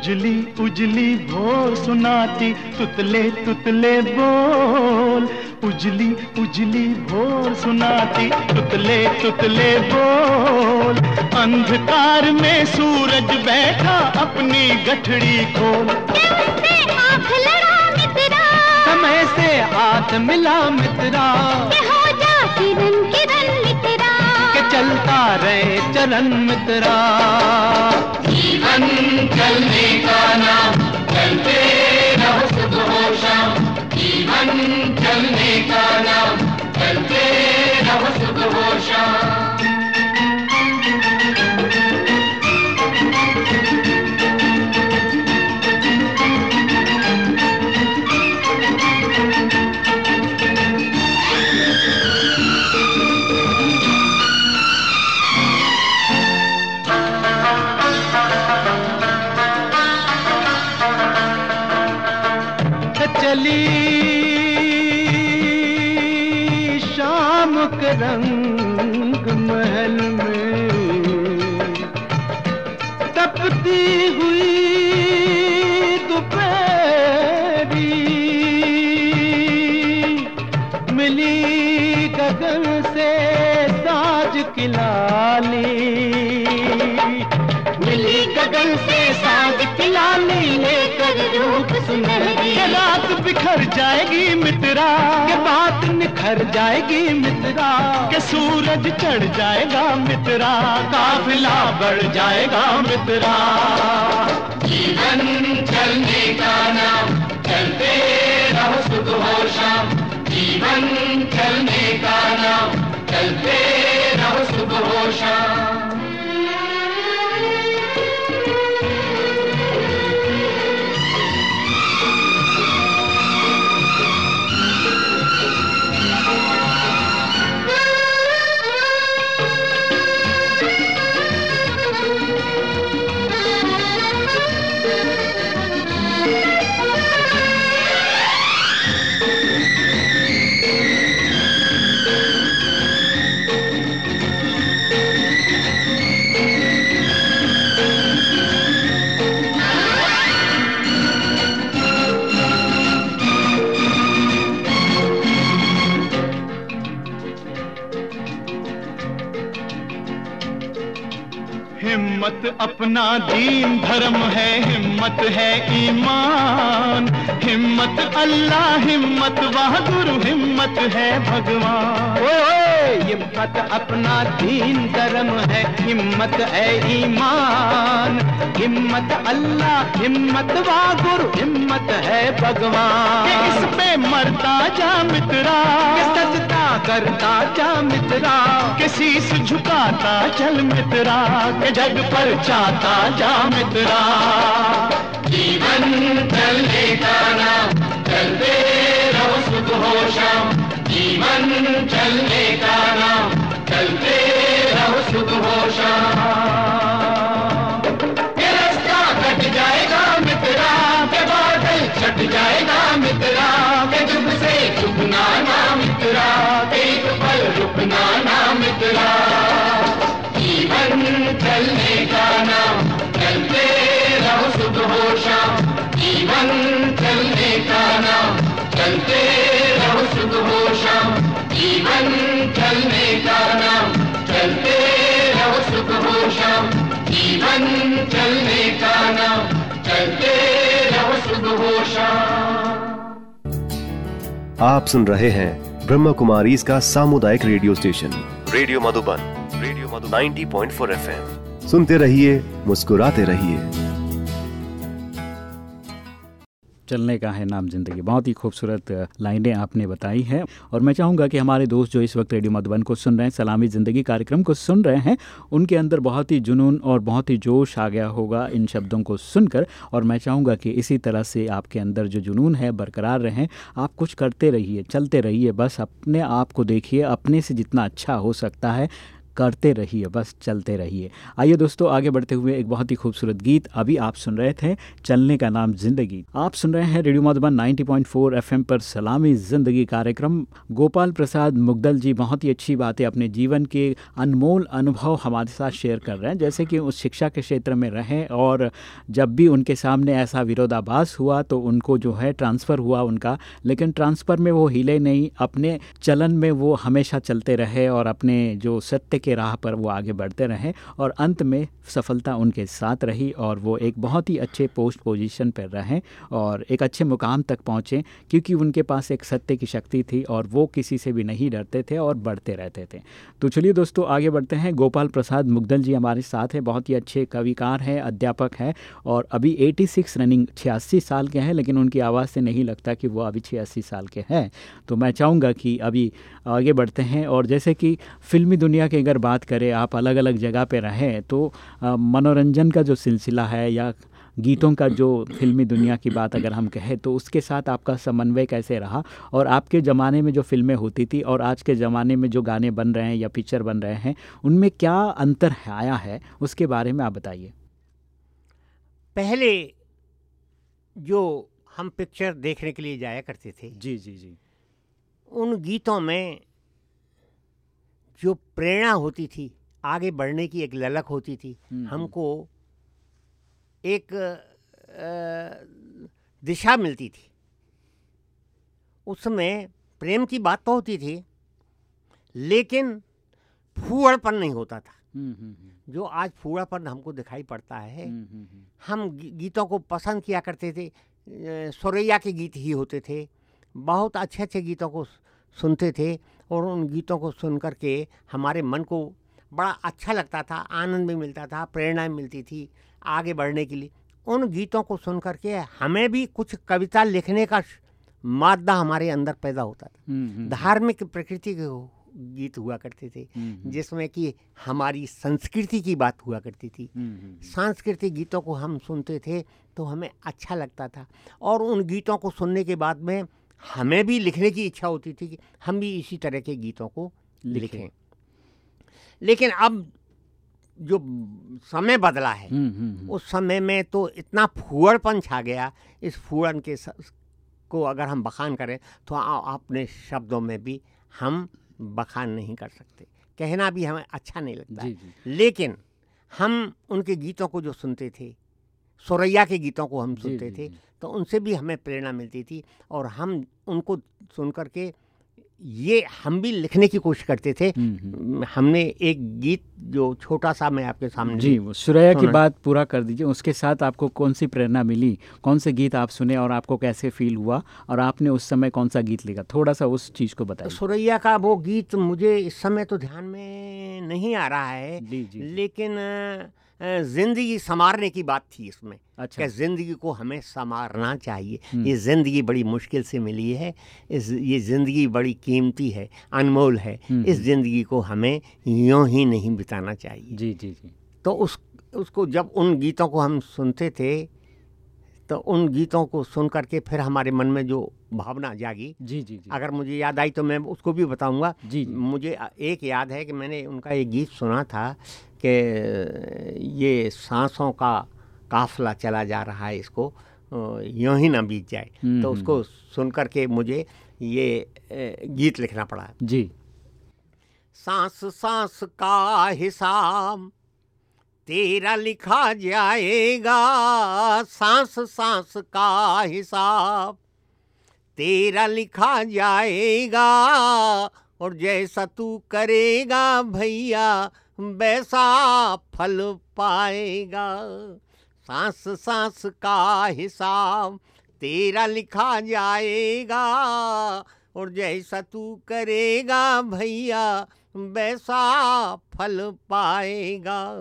उजली उजली भोर सुनाती तुतले तुतले बोल। उजली उजली भोर सुनाती तुतले तुतले बोल। अंधकार में सूरज बैठा अपनी गठड़ी खोल। से आँख लड़ा मित्रा? समय से हाथ मिला मित्रा। चलता रहे चलन मित्रा। जीवन चलने का नाम चलते रहो सुबह शाम। जीवन चलने का नाम चलते रहो सुख हो शाम। शाम रात बिखर जाएगी मित्रा। के बात निखर जाएगी मित्रा। के सूरज चढ़ जाएगा मित्रा। काफिला बढ़ जाएगा मित्रा। जीवन चलने अपना दीन धर्म है हिम्मत है ईमान। हिम्मत अल्लाह हिम्मत बहादुर हिम्मत है भगवान। हिम्मत अपना दीन धर्म है हिम्मत है ईमान। हिम्मत अल्लाह हिम्मत वागुर हिम्मत है भगवान। इस पे मरता जा मित्रा। के सजदा करता जा मित्रा। किसी से झुकाता चल मित्रा। के जग पर चाहता जा मित्रा। जीवन चलने का नाम चलते रहो सुख हो शाम जीवन चलने का नाम, चलते रहो ये रास्ता कट जाएगा मित्रा के बादल छट जाएगा मित्रा के जुग से झुकना ना मित्रा एक पल रुकना ना मित्रा। जीवन चलने का नाम, चलते रहो हो जीवन चलने का नाम, चलते जीवन चलने का नाम चलते रहो सुबह हो शाम जीवन चलने का नाम चलते रहो सुबह हो शाम आप सुन रहे हैं ब्रह्म कुमारी इसका सामुदायिक radio station. Radio Madhuban radio Madhuban. 90.4 FM. सुनते रहिए मुस्कुराते रहिए। चलने का है नाम ज़िंदगी। बहुत ही खूबसूरत लाइनें आपने बताई हैं। और मैं चाहूँगा कि हमारे दोस्त जो इस वक्त रेडियो मधुबन को सुन रहे हैं, सलामी ज़िंदगी कार्यक्रम को सुन रहे हैं, उनके अंदर बहुत ही जुनून और बहुत ही जोश आ गया होगा इन शब्दों को सुनकर। और मैं चाहूँगा कि इसी तरह से आपके अंदर जो जुनून है, बरकरार रहें। आप कुछ करते रहिए, चलते रहिए, बस अपने आप को देखिए, अपने से जितना अच्छा हो सकता है। करते रहिए, बस चलते रहिए। आइए दोस्तों, आगे बढ़ते हुए एक बहुत ही खूबसूरत गीत अभी आप सुन रहे थे, चलने का नाम ज़िंदगी। आप सुन रहे हैं रेडियो मधुबन 90.4 एफएम पर सलामी ज़िंदगी कार्यक्रम। गोपाल प्रसाद मुग्दल जी, बहुत ही अच्छी बात अपने जीवन के अनमोल अनुभव हमारे साथ शेयर कर रहे हैं। जैसे कि उस शिक्षा के क्षेत्र में रहें और जब भी उनके सामने ऐसा विरोधाभास हुआ तो उनको जो है ट्रांसफ़र हुआ उनका। लेकिन ट्रांसफ़र में वो हिले नहीं, अपने चलन में वो हमेशा चलते रहे और अपने जो सत्य के राह पर वो आगे बढ़ते रहें और अंत में सफलता उनके साथ रही और वो एक बहुत ही अच्छे पोस्ट पोजीशन पर रहें और एक अच्छे मुकाम तक पहुँचें, क्योंकि उनके पास एक सत्य की शक्ति थी और वो किसी से भी नहीं डरते थे और बढ़ते रहते थे। तो चलिए दोस्तों, आगे बढ़ते हैं। गोपाल प्रसाद मुग्दल जी हमारे साथ हैं, बहुत ही अच्छे कविकार हैं, अध्यापक हैं और अभी 86 रनिंग छियासी साल के हैं, लेकिन उनकी आवाज़ से नहीं लगता कि वो अभी छियासी साल के हैं। तो मैं चाहूँगा कि अभी आगे बढ़ते हैं और जैसे कि फिल्मी दुनिया की अगर बात करें आप अलग अलग जगह पे रहें तो मनोरंजन का जो सिलसिला है या गीतों का जो फिल्मी दुनिया की बात अगर हम कहें तो उसके साथ आपका समन्वय कैसे रहा? और आपके ज़माने में जो फ़िल्में होती थी और आज के ज़माने में जो गाने बन रहे हैं या पिक्चर बन रहे हैं उनमें क्या अंतर आया है? उसके बारे में आप बताइए। पहले जो हम पिक्चर देखने के लिए जाया करते थे जी जी जी। उन गीतों में जो प्रेरणा होती थी आगे बढ़ने की एक ललक होती थी हम्म, हमको एक दिशा मिलती थी। उस समय प्रेम की बात तो होती थी लेकिन फूड़पन नहीं होता था। हम्म, हम्म, जो आज फूड़ापन हमको दिखाई पड़ता है हम्म, हम्म, हम्म, हम गीतों को पसंद किया करते थे सुरैया के गीत ही होते थे बहुत अच्छे अच्छे गीतों को सुनते थे और उन गीतों को सुन कर के हमारे मन को बड़ा अच्छा लगता था आनंद भी मिलता था प्रेरणा भी मिलती थी आगे बढ़ने के लिए। उन गीतों को सुन कर के हमें भी कुछ कविता लिखने का मादा हमारे अंदर पैदा होता था। हम्म, हम्म, धार्मिक प्रकृति के गीत हुआ करते थे हम्म, हम्म, जिसमें कि हमारी संस्कृति की बात हुआ करती थी। हम्म, हम्म, सांस्कृतिक गीतों को हम सुनते थे तो हमें अच्छा लगता था। और उन गीतों को सुनने के बाद में हमें भी लिखने की इच्छा होती थी कि हम भी इसी तरह के गीतों को लिखें। लेकिन अब जो समय बदला है हम्म, हम्म, हम्म, उस समय में तो इतना फूड़पन छा गया इस फूड़न के को अगर हम बखान करें तो अपने शब्दों में भी हम बखान नहीं कर सकते। कहना भी हमें अच्छा नहीं लगता। जी जी। लेकिन हम उनके गीतों को जो सुनते थे सोरैया के गीतों को हम सुनते जी, थे जी। तो उनसे भी हमें प्रेरणा मिलती थी और हम उनको सुन कर के ये हम भी लिखने की कोशिश करते थे। हम्म, हम्म। हमने एक गीत जो छोटा सा मैं आपके सामने जी वो सुरैया की बात पूरा कर दीजिए उसके साथ आपको कौन सी प्रेरणा मिली? कौन से गीत आप सुने और आपको कैसे फील हुआ? और आपने उस समय कौन सा गीत लिखा? थोड़ा सा उस चीज़ को बताइए। सुरैया का वो गीत मुझे इस समय तो ध्यान में नहीं आ रहा है जी जी जी। लेकिन अ, ज़िंदगी संवारने की बात थी इसमें अच्छा। ज़िंदगी को हमें संवारना चाहिए। ये ज़िंदगी बड़ी मुश्किल से मिली है इस ये ज़िंदगी बड़ी कीमती है अनमोल है इस। ज़िंदगी को हमें यूँ ही नहीं बिताना चाहिए। जी जी जी। तो उस उसको जब उन गीतों को हम सुनते थे तो उन गीतों को सुन करके फिर हमारे मन में जो भावना जागी। जी जी जी। अगर मुझे याद आई तो मैं उसको भी बताऊँगा। जी जी। मुझे एक याद है कि मैंने उनका एक गीत सुना था कि ये सांसों का काफला चला जा रहा है इसको यूँ ही ना बीत जाए। हम्म, तो हम्म। उसको सुन कर के मुझे ये गीत लिखना पड़ा। जी। सांस सांस का हिसाब तेरा लिखा जाएगा। सांस सांस का हिसाब तेरा लिखा जाएगा। और जैसा तू करेगा भैया वैसा फल पाएगा। सांस सांस का हिसाब तेरा लिखा जाएगा और जैसा तू करेगा भैया वैसा फल पाएगा।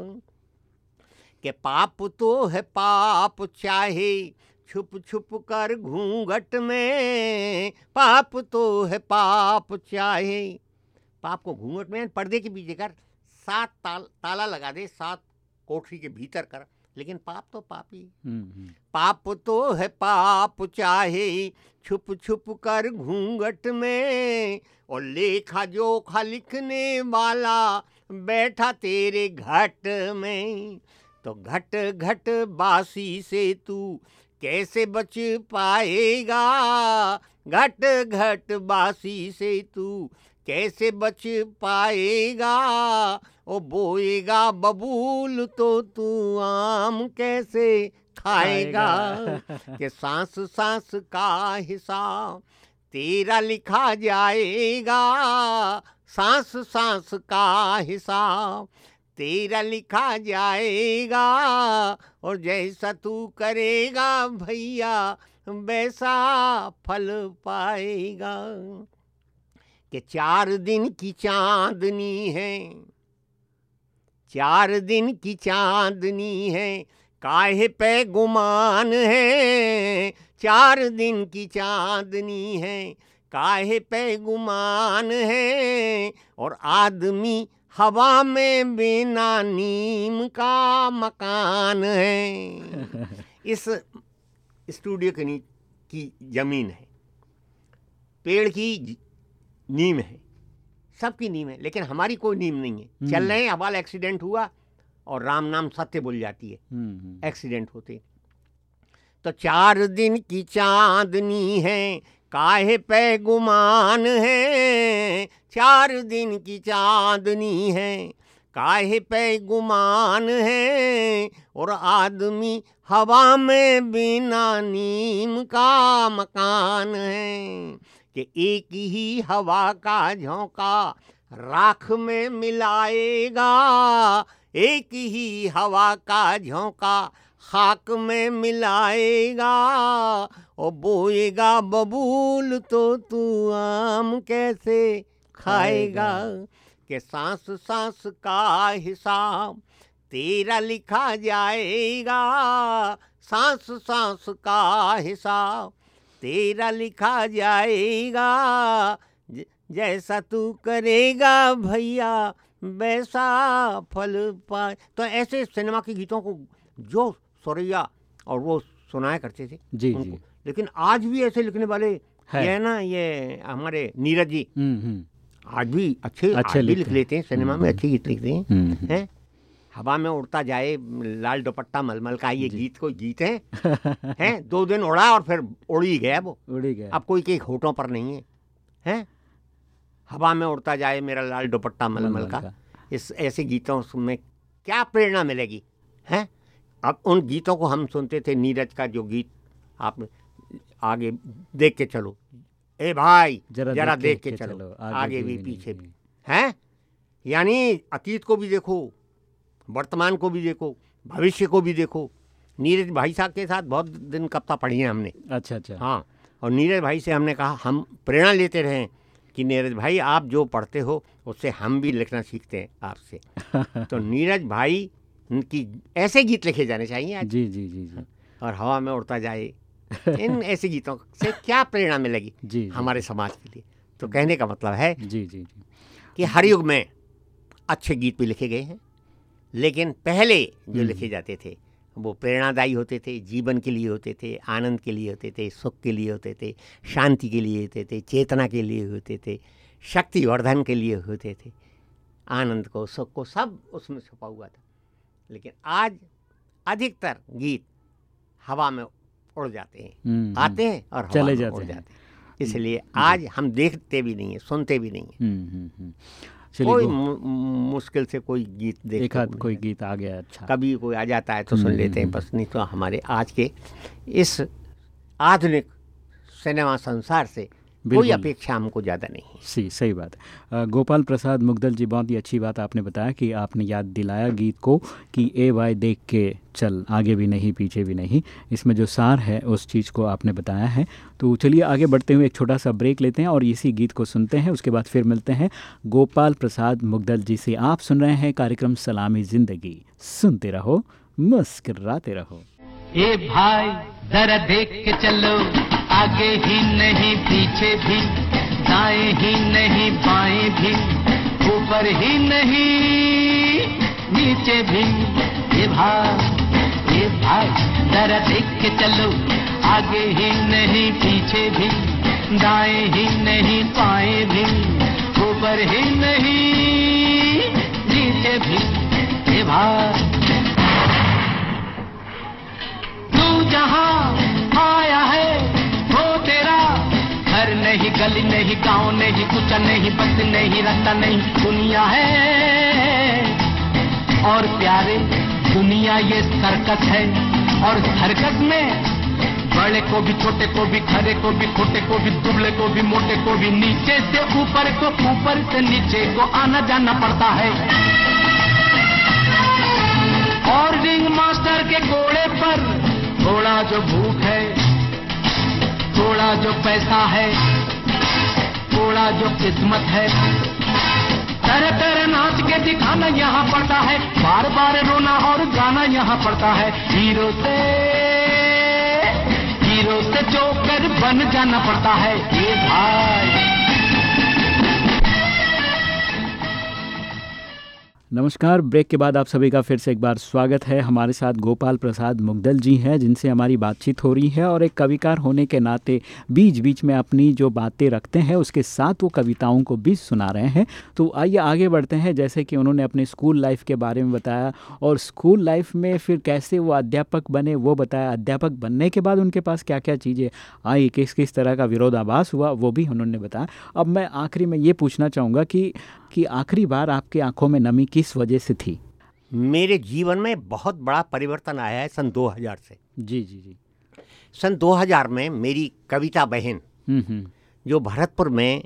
के पाप तो है पाप, चाहे छुप छुप कर घूंघट में। पाप तो है पाप, चाहे। पाप को घूंघट में पर्दे के पीछे कर। सात ताल ताला लगा दे सात कोठरी के भीतर कर। लेकिन पाप तो पाप। ही हम्म, हम्म, पाप तो है पाप चाहे छुप छुप कर घूंघट में। और लेखा जोखा लिखने वाला बैठा तेरे घट में। तो घट घट बासी से तू कैसे बच पाएगा? घट घट बासी से तू कैसे बच पाएगा? ओ बोएगा बबूल तो तू आम कैसे खाएगा? कि सांस सांस का हिसाब तेरा लिखा जाएगा। सांस सांस का हिसाब तेरा लिखा जाएगा। और जैसा तू करेगा भैया वैसा फल पाएगा। कि चार दिन की चांदनी है चार दिन की चांदनी है काहे पे गुमान है? चार दिन की चांदनी है काहे पे गुमान है? और आदमी हवा में बिना नीम का मकान है। <laughs> इस स्टूडियो के नी की ज़मीन है पेड़ की नीम है। सबकी नीम है लेकिन हमारी कोई नीम नहीं है। चल रहे हैं हवाल एक्सीडेंट हुआ और राम नाम सत्य बोल जाती है। हम्म, हम्म, एक्सीडेंट होते तो चार दिन की चांदनी है काहे पे गुमान है? चार दिन की चांदनी है काहे पे गुमान है? और आदमी हवा में बिना नीम का मकान है। कि एक ही हवा का झोंका राख में मिलाएगा। एक ही हवा का झोंका खाक में मिलाएगा। और बोएगा बबूल तो तू आम कैसे खाएगा। कि सांस सांस का हिसाब तेरा लिखा जाएगा। सांस सांस का हिसाब तेरा लिखा जाएगा जैसा तू करेगा भैया वैसा फल पाए। तो ऐसे सिनेमा के गीतों को जो सुरैया और वो सुनाया करते थे जी जी। लेकिन आज भी ऐसे लिखने वाले है। ना ये हमारे नीरज जी। हम्म, हम्म, आज भी अच्छे अच्छे लिख लेते हैं सिनेमा में अच्छे गीत लिखते हैं। हम्म, हम्म। हैं? हवा में उड़ता जाए लाल दुपट्टा मलमल का ये गीत कोई गीत है? <laughs> हैं? दो दिन उड़ा और फिर उड़ ही गया वो। उड़ी गया। अब कोई के होठों पर नहीं है। हैं? हवा में उड़ता जाए मेरा लाल दुपट्टा मलमल का का। इस ऐसे गीतों में क्या प्रेरणा मिलेगी? हैं? अब उन गीतों को हम सुनते थे नीरज का जो गीत आप आगे देख के चलो। ए भाई जरा, देख के, चलो, आगे, भी पीछे। भी हैं? यानी अतीत को भी देखो। वर्तमान को भी देखो भविष्य को भी देखो। नीरज भाई साहब के साथ बहुत दिन कविता पढ़ी है हमने। अच्छा अच्छा। हाँ और नीरज भाई से हमने कहा हम प्रेरणा लेते रहें कि नीरज भाई आप जो पढ़ते हो उससे हम भी लिखना सीखते हैं आपसे। तो <laughs> नीरज भाई की ऐसे गीत लिखे जाने चाहिए आज। जी जी जी जी। और हवा में उड़ता जाए <laughs> इन ऐसे गीतों से क्या प्रेरणा मिलेगी जी, हमारे समाज के लिए? तो कहने का मतलब है जी जी जी। कि हर युग में अच्छे गीत भी लिखे गए हैं। लेकिन पहले जो हम्म। लिखे जाते थे वो प्रेरणादायी होते थे जीवन के लिए होते थे आनंद के लिए होते थे सुख के लिए होते थे शांति के लिए होते थे चेतना के लिए होते थे शक्तिवर्धन के लिए होते थे। आनंद को सुख को सब उसमें छुपा हुआ था। लेकिन आज अधिकतर गीत हवा में उड़ जाते हैं। हम्म, आते हैं और हवा चले जाते उड़ जाते हैं। इसलिए आज हम देखते भी नहीं हैं सुनते भी नहीं हैं। हम्म, हम्म, हम्म। कोई मुश्किल से कोई गीत देख एक कोई गीत आ गया अच्छा। कभी कोई आ जाता है तो सुन हम्म, लेते हैं हम्म, बस नहीं तो हमारे आज के इस आधुनिक सिनेमा संसार से कोई। अपेक्षा हमको ज़्यादा नहीं सी सही बात है। गोपाल प्रसाद मुग्दल जी बहुत ही अच्छी बात आपने बताया कि आपने याद दिलाया गीत को कि ए वाई देख के चल आगे भी नहीं पीछे भी नहीं। इसमें जो सार है उस चीज़ को आपने बताया है। तो चलिए आगे बढ़ते हुए एक छोटा सा ब्रेक लेते हैं और इसी गीत को सुनते हैं। उसके बाद फिर मिलते हैं गोपाल प्रसाद मुग्दल जी से। आप सुन रहे हैं कार्यक्रम सलामी ज़िंदगी। सुनते रहो मुस्कराते रहो। ए भाई, जरा देख के चलो। आगे ही नहीं, पीछे भी। दाएँ ही नहीं, बाएँ भी। ऊपर ही नहीं, नीचे भी। ए भाई ए भाई, जरा देख के चलो। आगे ही नहीं, पीछे भी। दाएँ ही नहीं, बाएँ भी। ऊपर ही नहीं, नीचे भी। ए भाई नहीं, गली नहीं, गाँव नहीं, कुछ नहीं, बस नहीं, रास्ता नहीं, दुनिया है। और प्यारे, दुनिया ये सर्कस है। और सर्कस में बड़े को भी, छोटे को भी खरे को भी खोटे को भी, दुबले को भी, मोटे को भी, नीचे से ऊपर को, ऊपर से नीचे को आना जाना पड़ता है। और रिंग मास्टर के घोड़े पर थोड़ा जो भूख है थोड़ा जो पैसा है, थोड़ा जो किस्मत है। तरह तरह नाच के दिखाना यहाँ पड़ता है, बार बार रोना और गाना यहाँ पड़ता है। हीरो से हीरो से जोकर बन जाना पड़ता है। ये भाई नमस्कार, ब्रेक के बाद आप सभी का फिर से एक बार स्वागत है। हमारे साथ गोपाल प्रसाद मुग्दल जी हैं, जिनसे हमारी बातचीत हो रही है और एक कविकार होने के नाते बीच बीच में अपनी जो बातें रखते हैं, उसके साथ वो कविताओं को भी सुना रहे हैं। तो आइए आगे बढ़ते हैं, जैसे कि उन्होंने अपने स्कूल लाइफ के बारे में बताया और स्कूल लाइफ में फिर कैसे वो अध्यापक बने, वो बताया। अध्यापक बनने के बाद उनके पास क्या क्या चीज़ें आई किस किस तरह का विरोधाभास हुआ, वो भी उन्होंने बताया। अब मैं आखिरी में ये पूछना चाहूँगा कि कि आखिरी बार आपकी आँखों में नमी किस वजह से थी? मेरे जीवन में बहुत बड़ा परिवर्तन आया है सन 2000 से। जी जी जी। सन 2000 में मेरी कविता बहन हम्म हम्म। जो भरतपुर में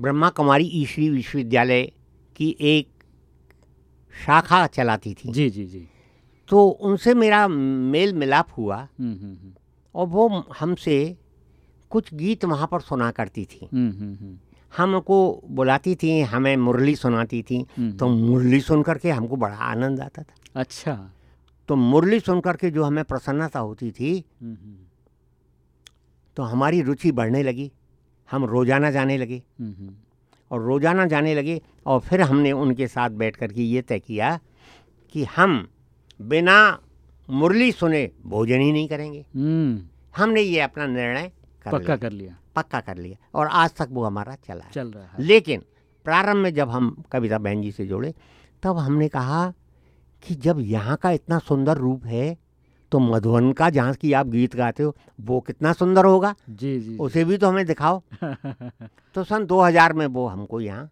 ब्रह्मा कुमारी ईश्वरी विश्वविद्यालय की एक शाखा चलाती थी। जी जी जी। तो उनसे मेरा मेल मिलाप हुआ हम्म और वो हमसे कुछ गीत वहाँ पर सुना करती थी। हमको बुलाती थी हमें मुरली सुनाती थी। हम्म, तो मुरली सुन करके हमको बड़ा आनंद आता था। अच्छा। तो मुरली सुन करके जो हमें प्रसन्नता होती थी हम्म हम्म। तो हमारी रुचि बढ़ने लगी। हम रोज़ाना जाने लगे। और रोज़ाना जाने लगे और फिर हमने उनके साथ बैठ कर के ये तय किया कि हम बिना मुरली सुने भोजन ही नहीं करेंगे। हमने ये अपना निर्णय पक्का कर लिया। पक्का कर लिया और आज तक वो हमारा चला चल रहा है। लेकिन प्रारंभ में जब हम कविता बहन जी से जुड़े तब हमने कहा कि जब यहाँ का इतना सुंदर रूप है तो मधुबन का जहाँ की आप गीत गाते हो वो कितना सुंदर होगा? जी जी उसे भी तो हमें दिखाओ। <laughs> तो सन 2000 में वो हमको यहाँ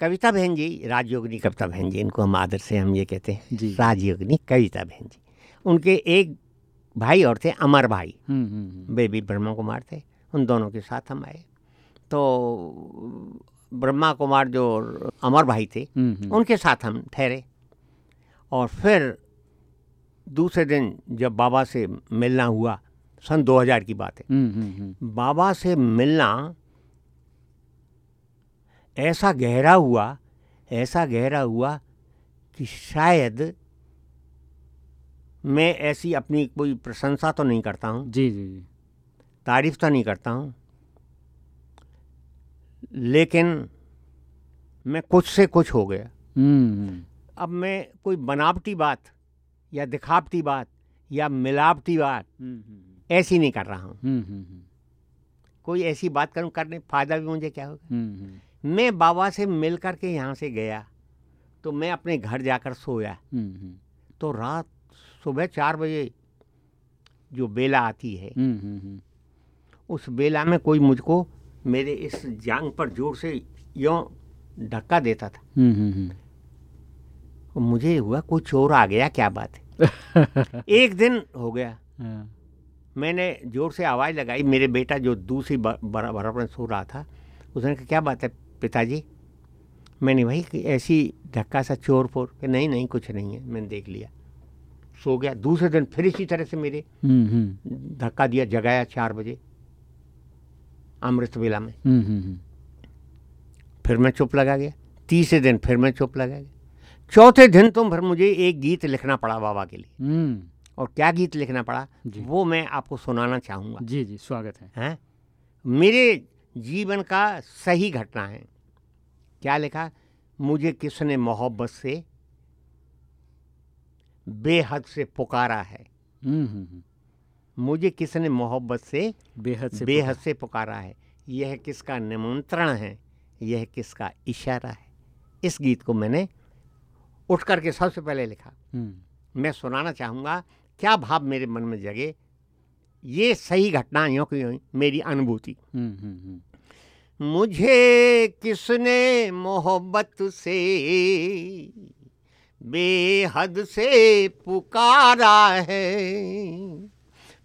कविता बहन जी राजयोगिनी कविता बहन जी इनको हम आदर से हम ये कहते हैं राजयोगिनी कविता बहन जी। उनके एक भाई और थे अमर भाई। हम्म हम्म हम्म, बेबी ब्रह्मा कुमार थे। उन दोनों के साथ हम आए। तो ब्रह्मा कुमार जो अमर भाई थे हम्म, हम्म, उनके साथ हम ठहरे। और फिर दूसरे दिन जब बाबा से मिलना हुआ सन 2000 की बात है। हम्म, बाबा से मिलना ऐसा गहरा हुआ ऐसा गहरा हुआ कि शायद मैं ऐसी अपनी कोई प्रशंसा तो नहीं करता हूँ। जी जी जी। तारीफ़ तो नहीं करता हूँ। लेकिन मैं कुछ से कुछ हो गया। हम्म, अब मैं कोई बनावटी बात या दिखावटी बात या मिलावटी बात हम्म, हम्म, ऐसी नहीं कर रहा हूँ। कोई ऐसी बात करूँ करने फ़ायदा भी मुझे क्या होगा? मैं बाबा से मिल कर के यहाँ से गया तो मैं अपने घर जाकर सोया। तो रात सुबह चार बजे जो बेला आती है उस बेला में कोई मुझको मेरे इस जांग पर ज़ोर से यों धक्का देता था। हम्म, हम्म, हम्म, मुझे हुआ कोई चोर आ गया क्या बात है? <laughs> एक दिन हो गया। हाँ, मैंने ज़ोर से आवाज़ लगाई मेरे बेटा जो दूसरी बराबर में सो रहा था उसने कहा क्या बात है पिताजी? मैंने भाई कि ऐसी धक्का सा चोर फोर कि नहीं नहीं कुछ नहीं है मैंने देख लिया। सो गया। दूसरे दिन फिर इसी तरह से मेरे धक्का दिया जगाया चार बजे। अमृत वेला में। हम्म हम्म, हम्म। फिर मैं चुप लगा गया। तीसरे दिन फिर मैं चुप लगा गया। चौथे दिन तो फिर मुझे एक गीत लिखना पड़ा बाबा के लिए। और क्या गीत लिखना पड़ा? वो मैं आपको सुनाना चाहूँगा। जी जी स्वागत है। हैं? मेरे जीवन का सही घटना है। क्या लिखा? मुझे किसने मोहब्बत से बेहद से पुकारा है। मुझे किसने मोहब्बत से बेहद से बेहद से पुकारा है? यह किसका निमंत्रण है? यह किसका इशारा है? इस गीत को मैंने उठ करके सबसे पहले लिखा। हम्म। मैं सुनाना चाहूँगा क्या भाव मेरे मन में जगे? ये सही घटना यूँ की मेरी अनुभूति? हम्म हम्म। मुझे किसने मोहब्बत से बेहद से पुकारा है?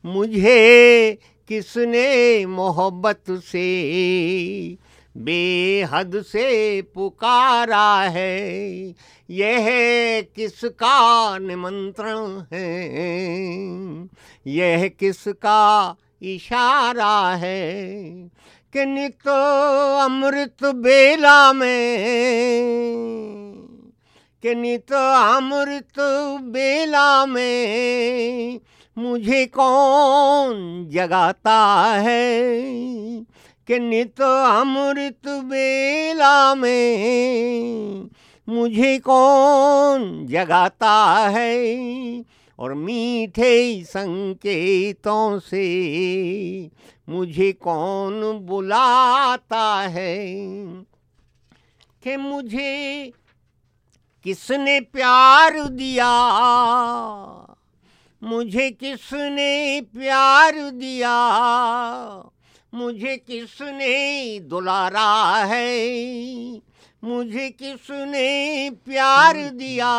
मुझे किसने मोहब्बत से बेहद से पुकारा है? यह किसका निमंत्रण है? यह किसका इशारा है? कि नित अमृत बेला में कि नित अमृत बेला में मुझे कौन जगाता है कि नित अमृत बेला में मुझे कौन जगाता है और मीठे संकेतों से मुझे कौन बुलाता है कि मुझे किसने प्यार दिया? मुझे किसने प्यार दिया? मुझे किसने दुलारा है? मुझे किसने प्यार दिया?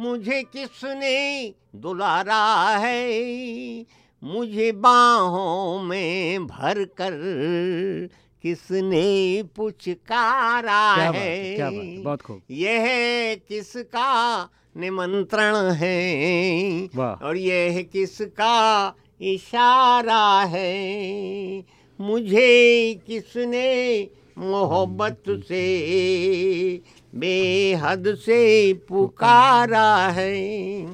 मुझे किसने दुलारा है? मुझे बाहों में भर कर किसने पुचकारा है क्या बात क्या बात बहुत खूब। यह किसका निमंत्रण है। और यह किसका इशारा है? मुझे किसने मोहब्बत से बेहद से पुकारा है।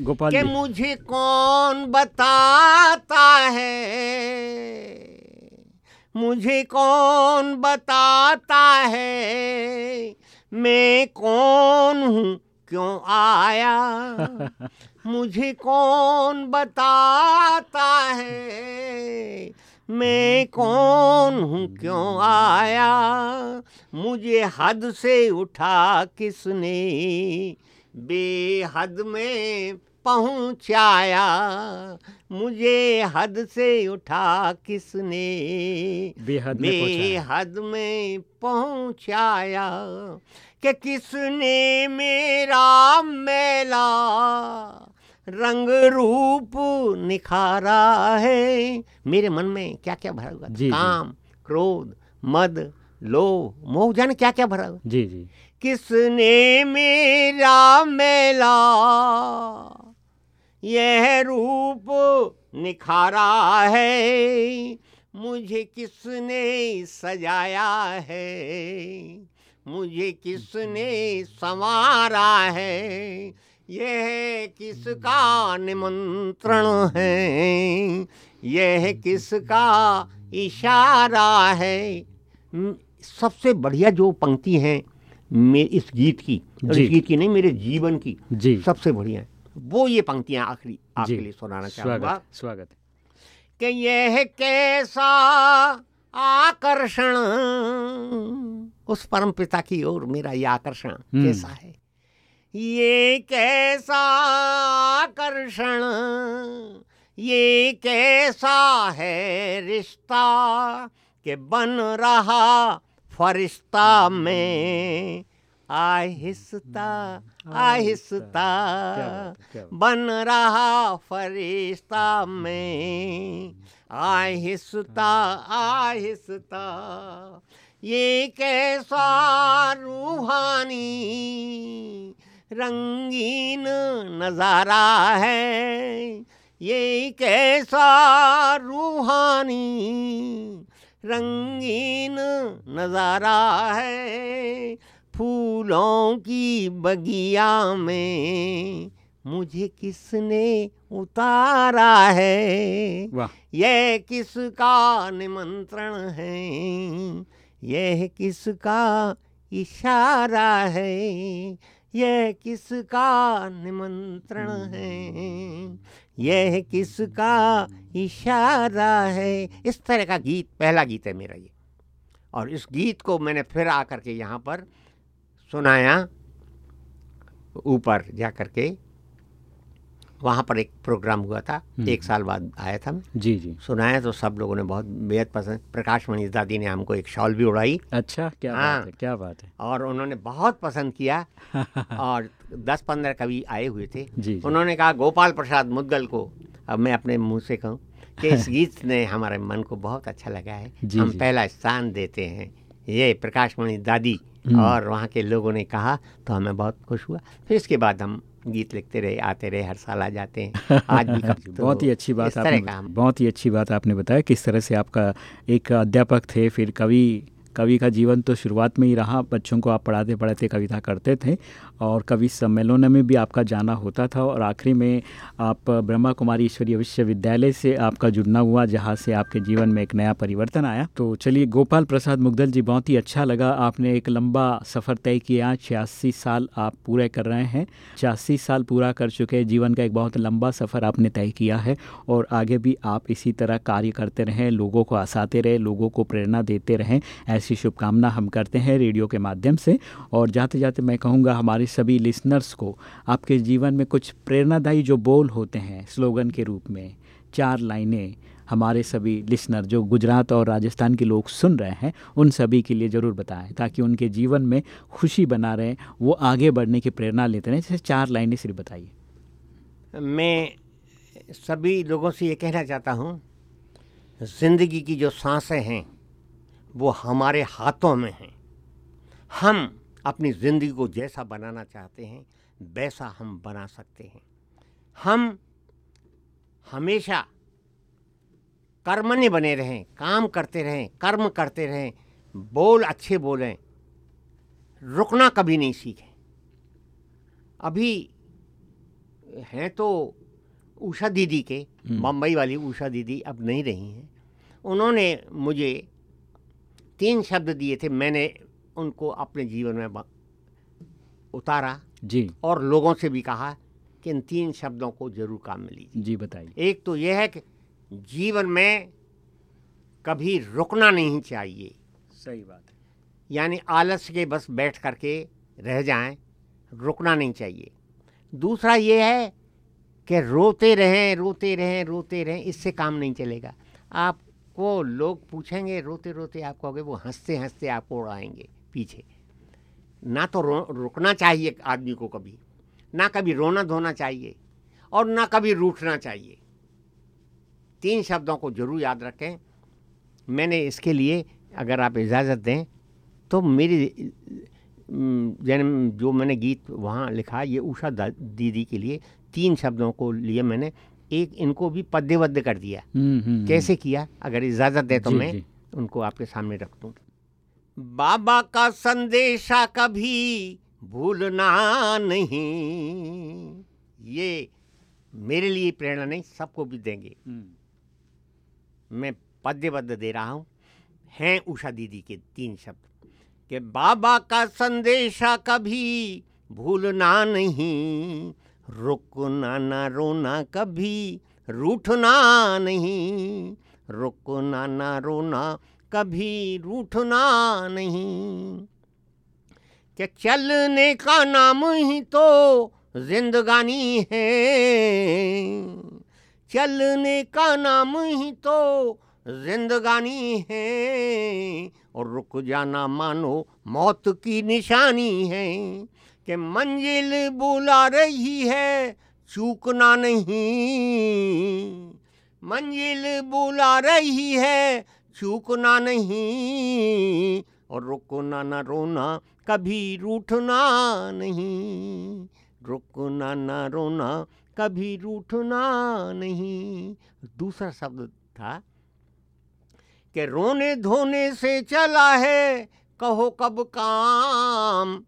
गोपाल कि मुझे कौन बताता है? मुझे कौन बताता है? मैं कौन हूँ क्यों आया? <laughs> मुझे कौन बताता है? मैं कौन हूँ? क्यों आया? मुझे हद से उठा किसने? बेहद में पहुँचाया। मुझे हद से उठा किसने? बेहद में पहुँचाया। कि किसने मेरा मेला रंग रूप निखारा है? मेरे मन में क्या क्या भरा हुआ जी। काम क्रोध मद लोभ मोह जाने क्या क्या भरा हुआ जी जी। किसने मेरा मेला यह रूप निखारा है? मुझे किसने सजाया है? मुझे किसने संवारा है? यह किसका निमंत्रण है? यह किसका इशारा है? सबसे बढ़िया जो पंक्ति है मे इस गीत की और इस गीत की नहीं मेरे जीवन की जी। सबसे बढ़िया है। वो ये पंक्तियाँ आखिरी आपके लिए सुनाना चाहूँगा। स्वागत स्वागत। कि यह कैसा आकर्षण उस परम पिता की ओर मेरा ये आकर्षण हम्म। कैसा है? ये कैसा आकर्षण? ये कैसा है रिश्ता के बन रहा फरिश्ता में? आहिस्ता हम्म, आहिस्ता। बन रहा फरिश्ता में। आहिस्ता आहिस्ता। ये कैसा रूहानी रंगीन नज़ारा है? ये कैसा रूहानी रंगीन नज़ारा है? फूलों की बगिया में मुझे किसने उतारा है? यह किसका निमंत्रण है? यह किसका इशारा है? यह किसका निमंत्रण है? यह किसका इशारा है? इस तरह का गीत, पहला गीत है मेरा ये। और इस गीत को मैंने फिर आकर के यहाँ पर सुनाया, ऊपर जा कर के। वहाँ पर एक प्रोग्राम हुआ था हम्म। एक साल बाद आया था मैं। जी जी। सुनाया तो सब लोगों ने बहुत बेहद पसंद प्रकाश मणि दादी ने हमको एक शॉल भी उड़ाई। अच्छा क्या हाँ। बात है क्या बात है। और उन्होंने बहुत पसंद किया <laughs> और दस पंद्रह कवि आए हुए थे। जी जी। उन्होंने कहा गोपाल प्रसाद मुद्गल को अब मैं अपने मुँह से कहूँ कि इस <laughs> गीत ने हमारे मन को बहुत अच्छा लगा है। जी, हम जी। पहला स्थान देते हैं। ये प्रकाश मणि दादी हम्म। और वहाँ के लोगों ने कहा तो हमें बहुत खुश हुआ। फिर इसके बाद हम गीत लिखते रहे आते रहे हर साल आ जाते हैं। <laughs> आज भी तो बहुत ही अच्छी बात आपने बहुत ही अच्छी बात आपने बताया किस तरह से आपका एक अध्यापक थे फिर कवि कवि का जीवन तो शुरुआत में ही रहा बच्चों को आप पढ़ाते पढ़ाते कविता करते थे और कवि सम्मेलनों में भी आपका जाना होता था और आखिरी में आप ब्रह्मा कुमारी ईश्वरीय विश्वविद्यालय से आपका जुड़ना हुआ, जहाँ से आपके जीवन में एक नया परिवर्तन आया। तो चलिए, गोपाल प्रसाद मुग्दल जी, बहुत ही अच्छा लगा। आपने एक लंबा सफ़र तय किया, छियासी साल आप पूरे कर रहे हैं। छियासी साल पूरा कर चुके जीवन का एक बहुत लंबा सफ़र आपने तय किया है और आगे भी आप इसी तरह कार्य करते रहें, लोगों को हंसाते रहें, लोगों को प्रेरणा देते रहें। ऐसी शुभकामना हम करते हैं रेडियो के माध्यम से। और जाते जाते मैं कहूँगा, हमारे सभी लिसनर्स को आपके जीवन में कुछ प्रेरणादायी जो बोल होते हैं स्लोगन के रूप में, चार लाइनें हमारे सभी लिसनर, जो गुजरात और राजस्थान के लोग सुन रहे हैं, उन सभी के लिए ज़रूर बताएँ, ताकि उनके जीवन में खुशी बना रहे, वो आगे बढ़ने की प्रेरणा लेते रहें। जैसे चार लाइनें सिर्फ़ बताइए। मैं सभी लोगों से ये कहना चाहता हूँ, ज़िंदगी की जो साँसें हैं, वो हमारे हाथों में हैं। हम अपनी ज़िंदगी को जैसा बनाना चाहते हैं वैसा हम बना सकते हैं। हम हमेशा कर्मण्य बने रहें काम करते रहें कर्म करते रहें बोल अच्छे बोलें रुकना कभी नहीं सीखें। अभी हैं तो उषा दीदी के हम्म। बम्बई वाली उषा दीदी अब नहीं रही हैं। उन्होंने मुझे तीन शब्द दिए थे मैंने उनको अपने जीवन में उतारा जी। और लोगों से भी कहा कि इन तीन शब्दों को ज़रूर काम में लीजिए। जी बताइए। एक तो यह है कि जीवन में कभी रुकना नहीं चाहिए। सही बात है। यानी आलस के बस बैठ करके रह जाएँ रुकना नहीं चाहिए। दूसरा ये है कि रोते रहें रोते रहें रोते रहें इससे काम नहीं चलेगा। आपको लोग पूछेंगे रोते रोते आप कहोगे वो हँसते हँसते आपको उड़ाएँगे। पीछे। ना तो रो रुकना चाहिए आदमी को कभी ना कभी रोना धोना चाहिए और ना कभी रूठना चाहिए। तीन शब्दों को ज़रूर याद रखें। मैंने इसके लिए अगर आप इजाज़त दें तो मेरी जन्म जो मैंने गीत वहाँ लिखा ये उषा दीदी के लिए तीन शब्दों को लिए मैंने एक इनको भी पद्यबद्ध कर दिया। हम्म, हम्म, कैसे किया? अगर इजाज़त दे तो जी, मैं जी। उनको आपके सामने रख दूँ। बाबा का संदेशा कभी भूलना नहीं। ये मेरे लिए प्रेरणा नहीं सबको भी देंगे। हम्म, मैं पद्यबद्ध दे रहा हूँ। हैं उषा दीदी के तीन शब्द। कि बाबा का संदेशा कभी भूलना नहीं। रुकना ना रोना कभी रूठना नहीं। रुकना ना रोना कभी रूठना नहीं। कि चलने का नाम ही तो जिंदगानी है। चलने का नाम ही तो जिंदगानी है। और रुक जाना मानो मौत की निशानी है। कि मंजिल बुला रही है, चूकना नहीं। मंजिल बुला रही है चूकना नहीं और रुकना न रोना, कभी रूठना नहीं, रुकना न रोना, कभी रूठना नहीं। दूसरा शब्द था कि रोने धोने से चला है, कहो कब काम।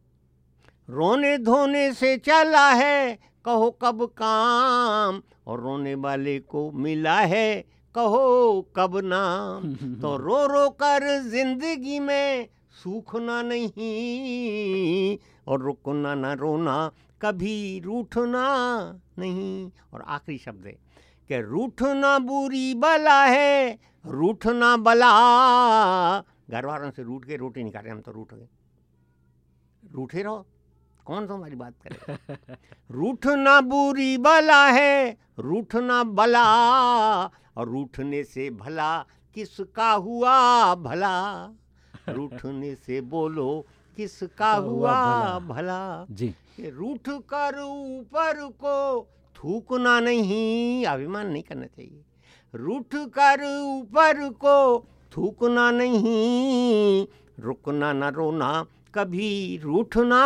रोने धोने से चला है, कहो कब काम। और रोने वाले को मिला है कहो कब ना <laughs> तो रो रो कर ज़िंदगी में सूखना नहीं और रुकना ना रोना कभी रूठना नहीं। और आखिरी शब्द है कि रूठना बुरी बला है रूठना बला। घर वालों से रूठ के रोटी निकाले हम तो रूठ गए। रूठे रहो। कौन सा हमारी बात करे? <laughs> रूठना बुरी बला है रूठना बला और रूठने से भला किसका हुआ भला? <laughs> रूठने से बोलो किसका हुआ भला? जी। रूठ कर ऊपर को थूकना नहीं अभिमान नहीं करना चाहिए। रूठ कर ऊपर को थूकना नहीं रुकना न रोना कभी रूठना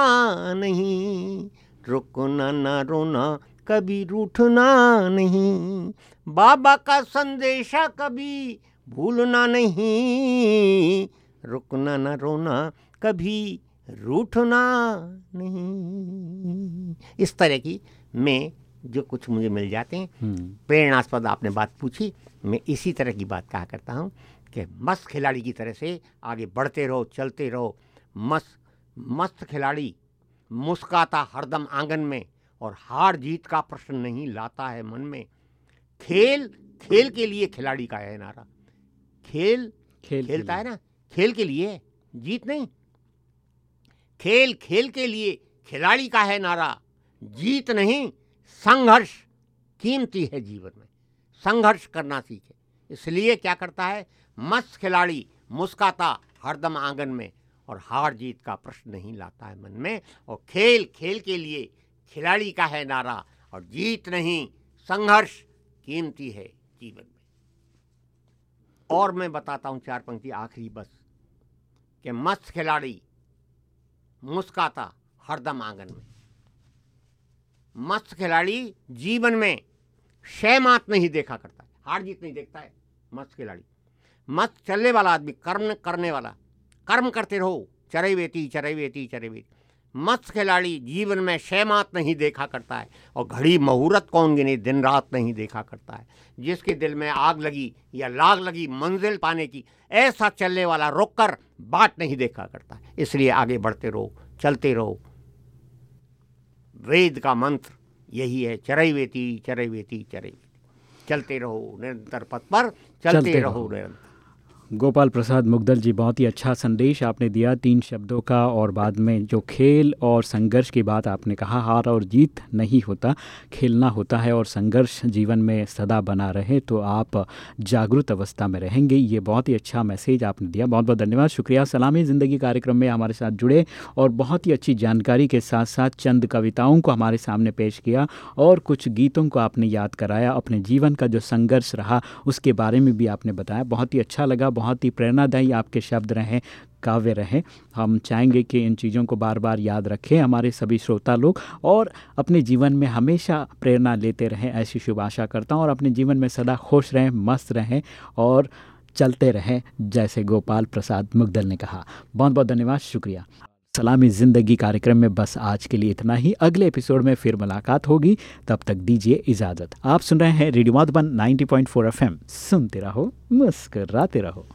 नहीं रुकना न रोना कभी रूठना नहीं बाबा का संदेशा कभी भूलना नहीं रुकना न रोना कभी रूठना नहीं। इस तरह की मैं जो कुछ मुझे मिल जाते हैं हम्म, प्रेरणास्पद आपने बात पूछी मैं इसी तरह की बात कहा करता हूँ कि मस्त खिलाड़ी की तरह से आगे बढ़ते रहो चलते रहो मस्त मस्त खिलाड़ी मुस्काता हरदम आँगन में और हार जीत का प्रश्न नहीं लाता है मन में। खेल खेल के लिए खिलाड़ी का है नारा। खेल खेल खेलता है ना? खेल के लिए जीत नहीं। खेल खेल के लिए खिलाड़ी का है नारा। जीत नहीं संघर्ष कीमती है जीवन में। संघर्ष करना सीखे। इसलिए क्या करता है? मस्त खिलाड़ी मुस्काता हरदम आँगन में और हार जीत का प्रश्न नहीं लाता है मन में। और खेल खेल के लिए खिलाड़ी का है नारा और जीत नहीं, संघर्ष कीमती है जीवन में। और मैं बताता हूँ चार पंक्ति आखिरी बस, कि मस्त खिलाड़ी मुस्काता हरदम आँगन में। मस्त खिलाड़ी जीवन में शय मात नहीं देखा करता हार जीत नहीं देखता है मस्त खिलाड़ी। मस्त चलने वाला आदमी, कर्म करने वाला कर्म करते रहो। चरे वेती चरे वेती चरे वेती मस्त खिलाड़ी जीवन में शयमात नहीं देखा करता है और घड़ी मुहूर्त कौन गिने दिन रात नहीं देखा करता है। जिसके दिल में आग लगी या लाग लगी मंजिल पाने की ऐसा चलने वाला रोक कर बाट नहीं देखा करता। है इसलिए आगे बढ़ते रहो चलते रहो। वेद का मंत्र यही है चरई वेती चरई वेती चरई वेती चलते रहो निरंतर पथ पर चलते, चलते रहो। निरंतर। गोपाल प्रसाद मुग्दल जी, बहुत ही अच्छा संदेश आपने दिया तीन शब्दों का और बाद में जो खेल और संघर्ष की बात आपने कहा, हार और जीत नहीं होता, खेलना होता है और संघर्ष जीवन में सदा बना रहे तो आप जागरूक अवस्था में रहेंगे। ये बहुत ही अच्छा मैसेज आपने दिया, बहुत बहुत धन्यवाद, शुक्रिया। सलामी ज़िंदगी कार्यक्रम में हमारे साथ जुड़े और बहुत ही अच्छी जानकारी के साथ साथ चंद कविताओं को हमारे सामने पेश किया और कुछ गीतों को आपने याद कराया, अपने जीवन का जो संघर्ष रहा, उसके बारे में भी आपने बताया, बहुत ही अच्छा लगा। बहुत ही प्रेरणादायी आपके शब्द रहें, काव्य रहें। हम चाहेंगे कि इन चीज़ों को बार बार याद रखें हमारे सभी श्रोता लोग और अपने जीवन में हमेशा प्रेरणा लेते रहें, ऐसी शुभ आशा करता हूँ और अपने जीवन में सदा खुश रहें, मस्त रहें और चलते रहें, जैसे गोपाल प्रसाद मुग्दल ने कहा। बहुत बहुत धन्यवाद, शुक्रिया। सलामी ज़िंदगी कार्यक्रम में बस आज के लिए इतना ही। अगले एपिसोड में फिर मुलाकात होगी। तब तक दीजिए इजाज़त। आप सुन रहे हैं रेडियो माधुबन 90.4 एफएम। सुनते रहो, मुस्कराते रहो।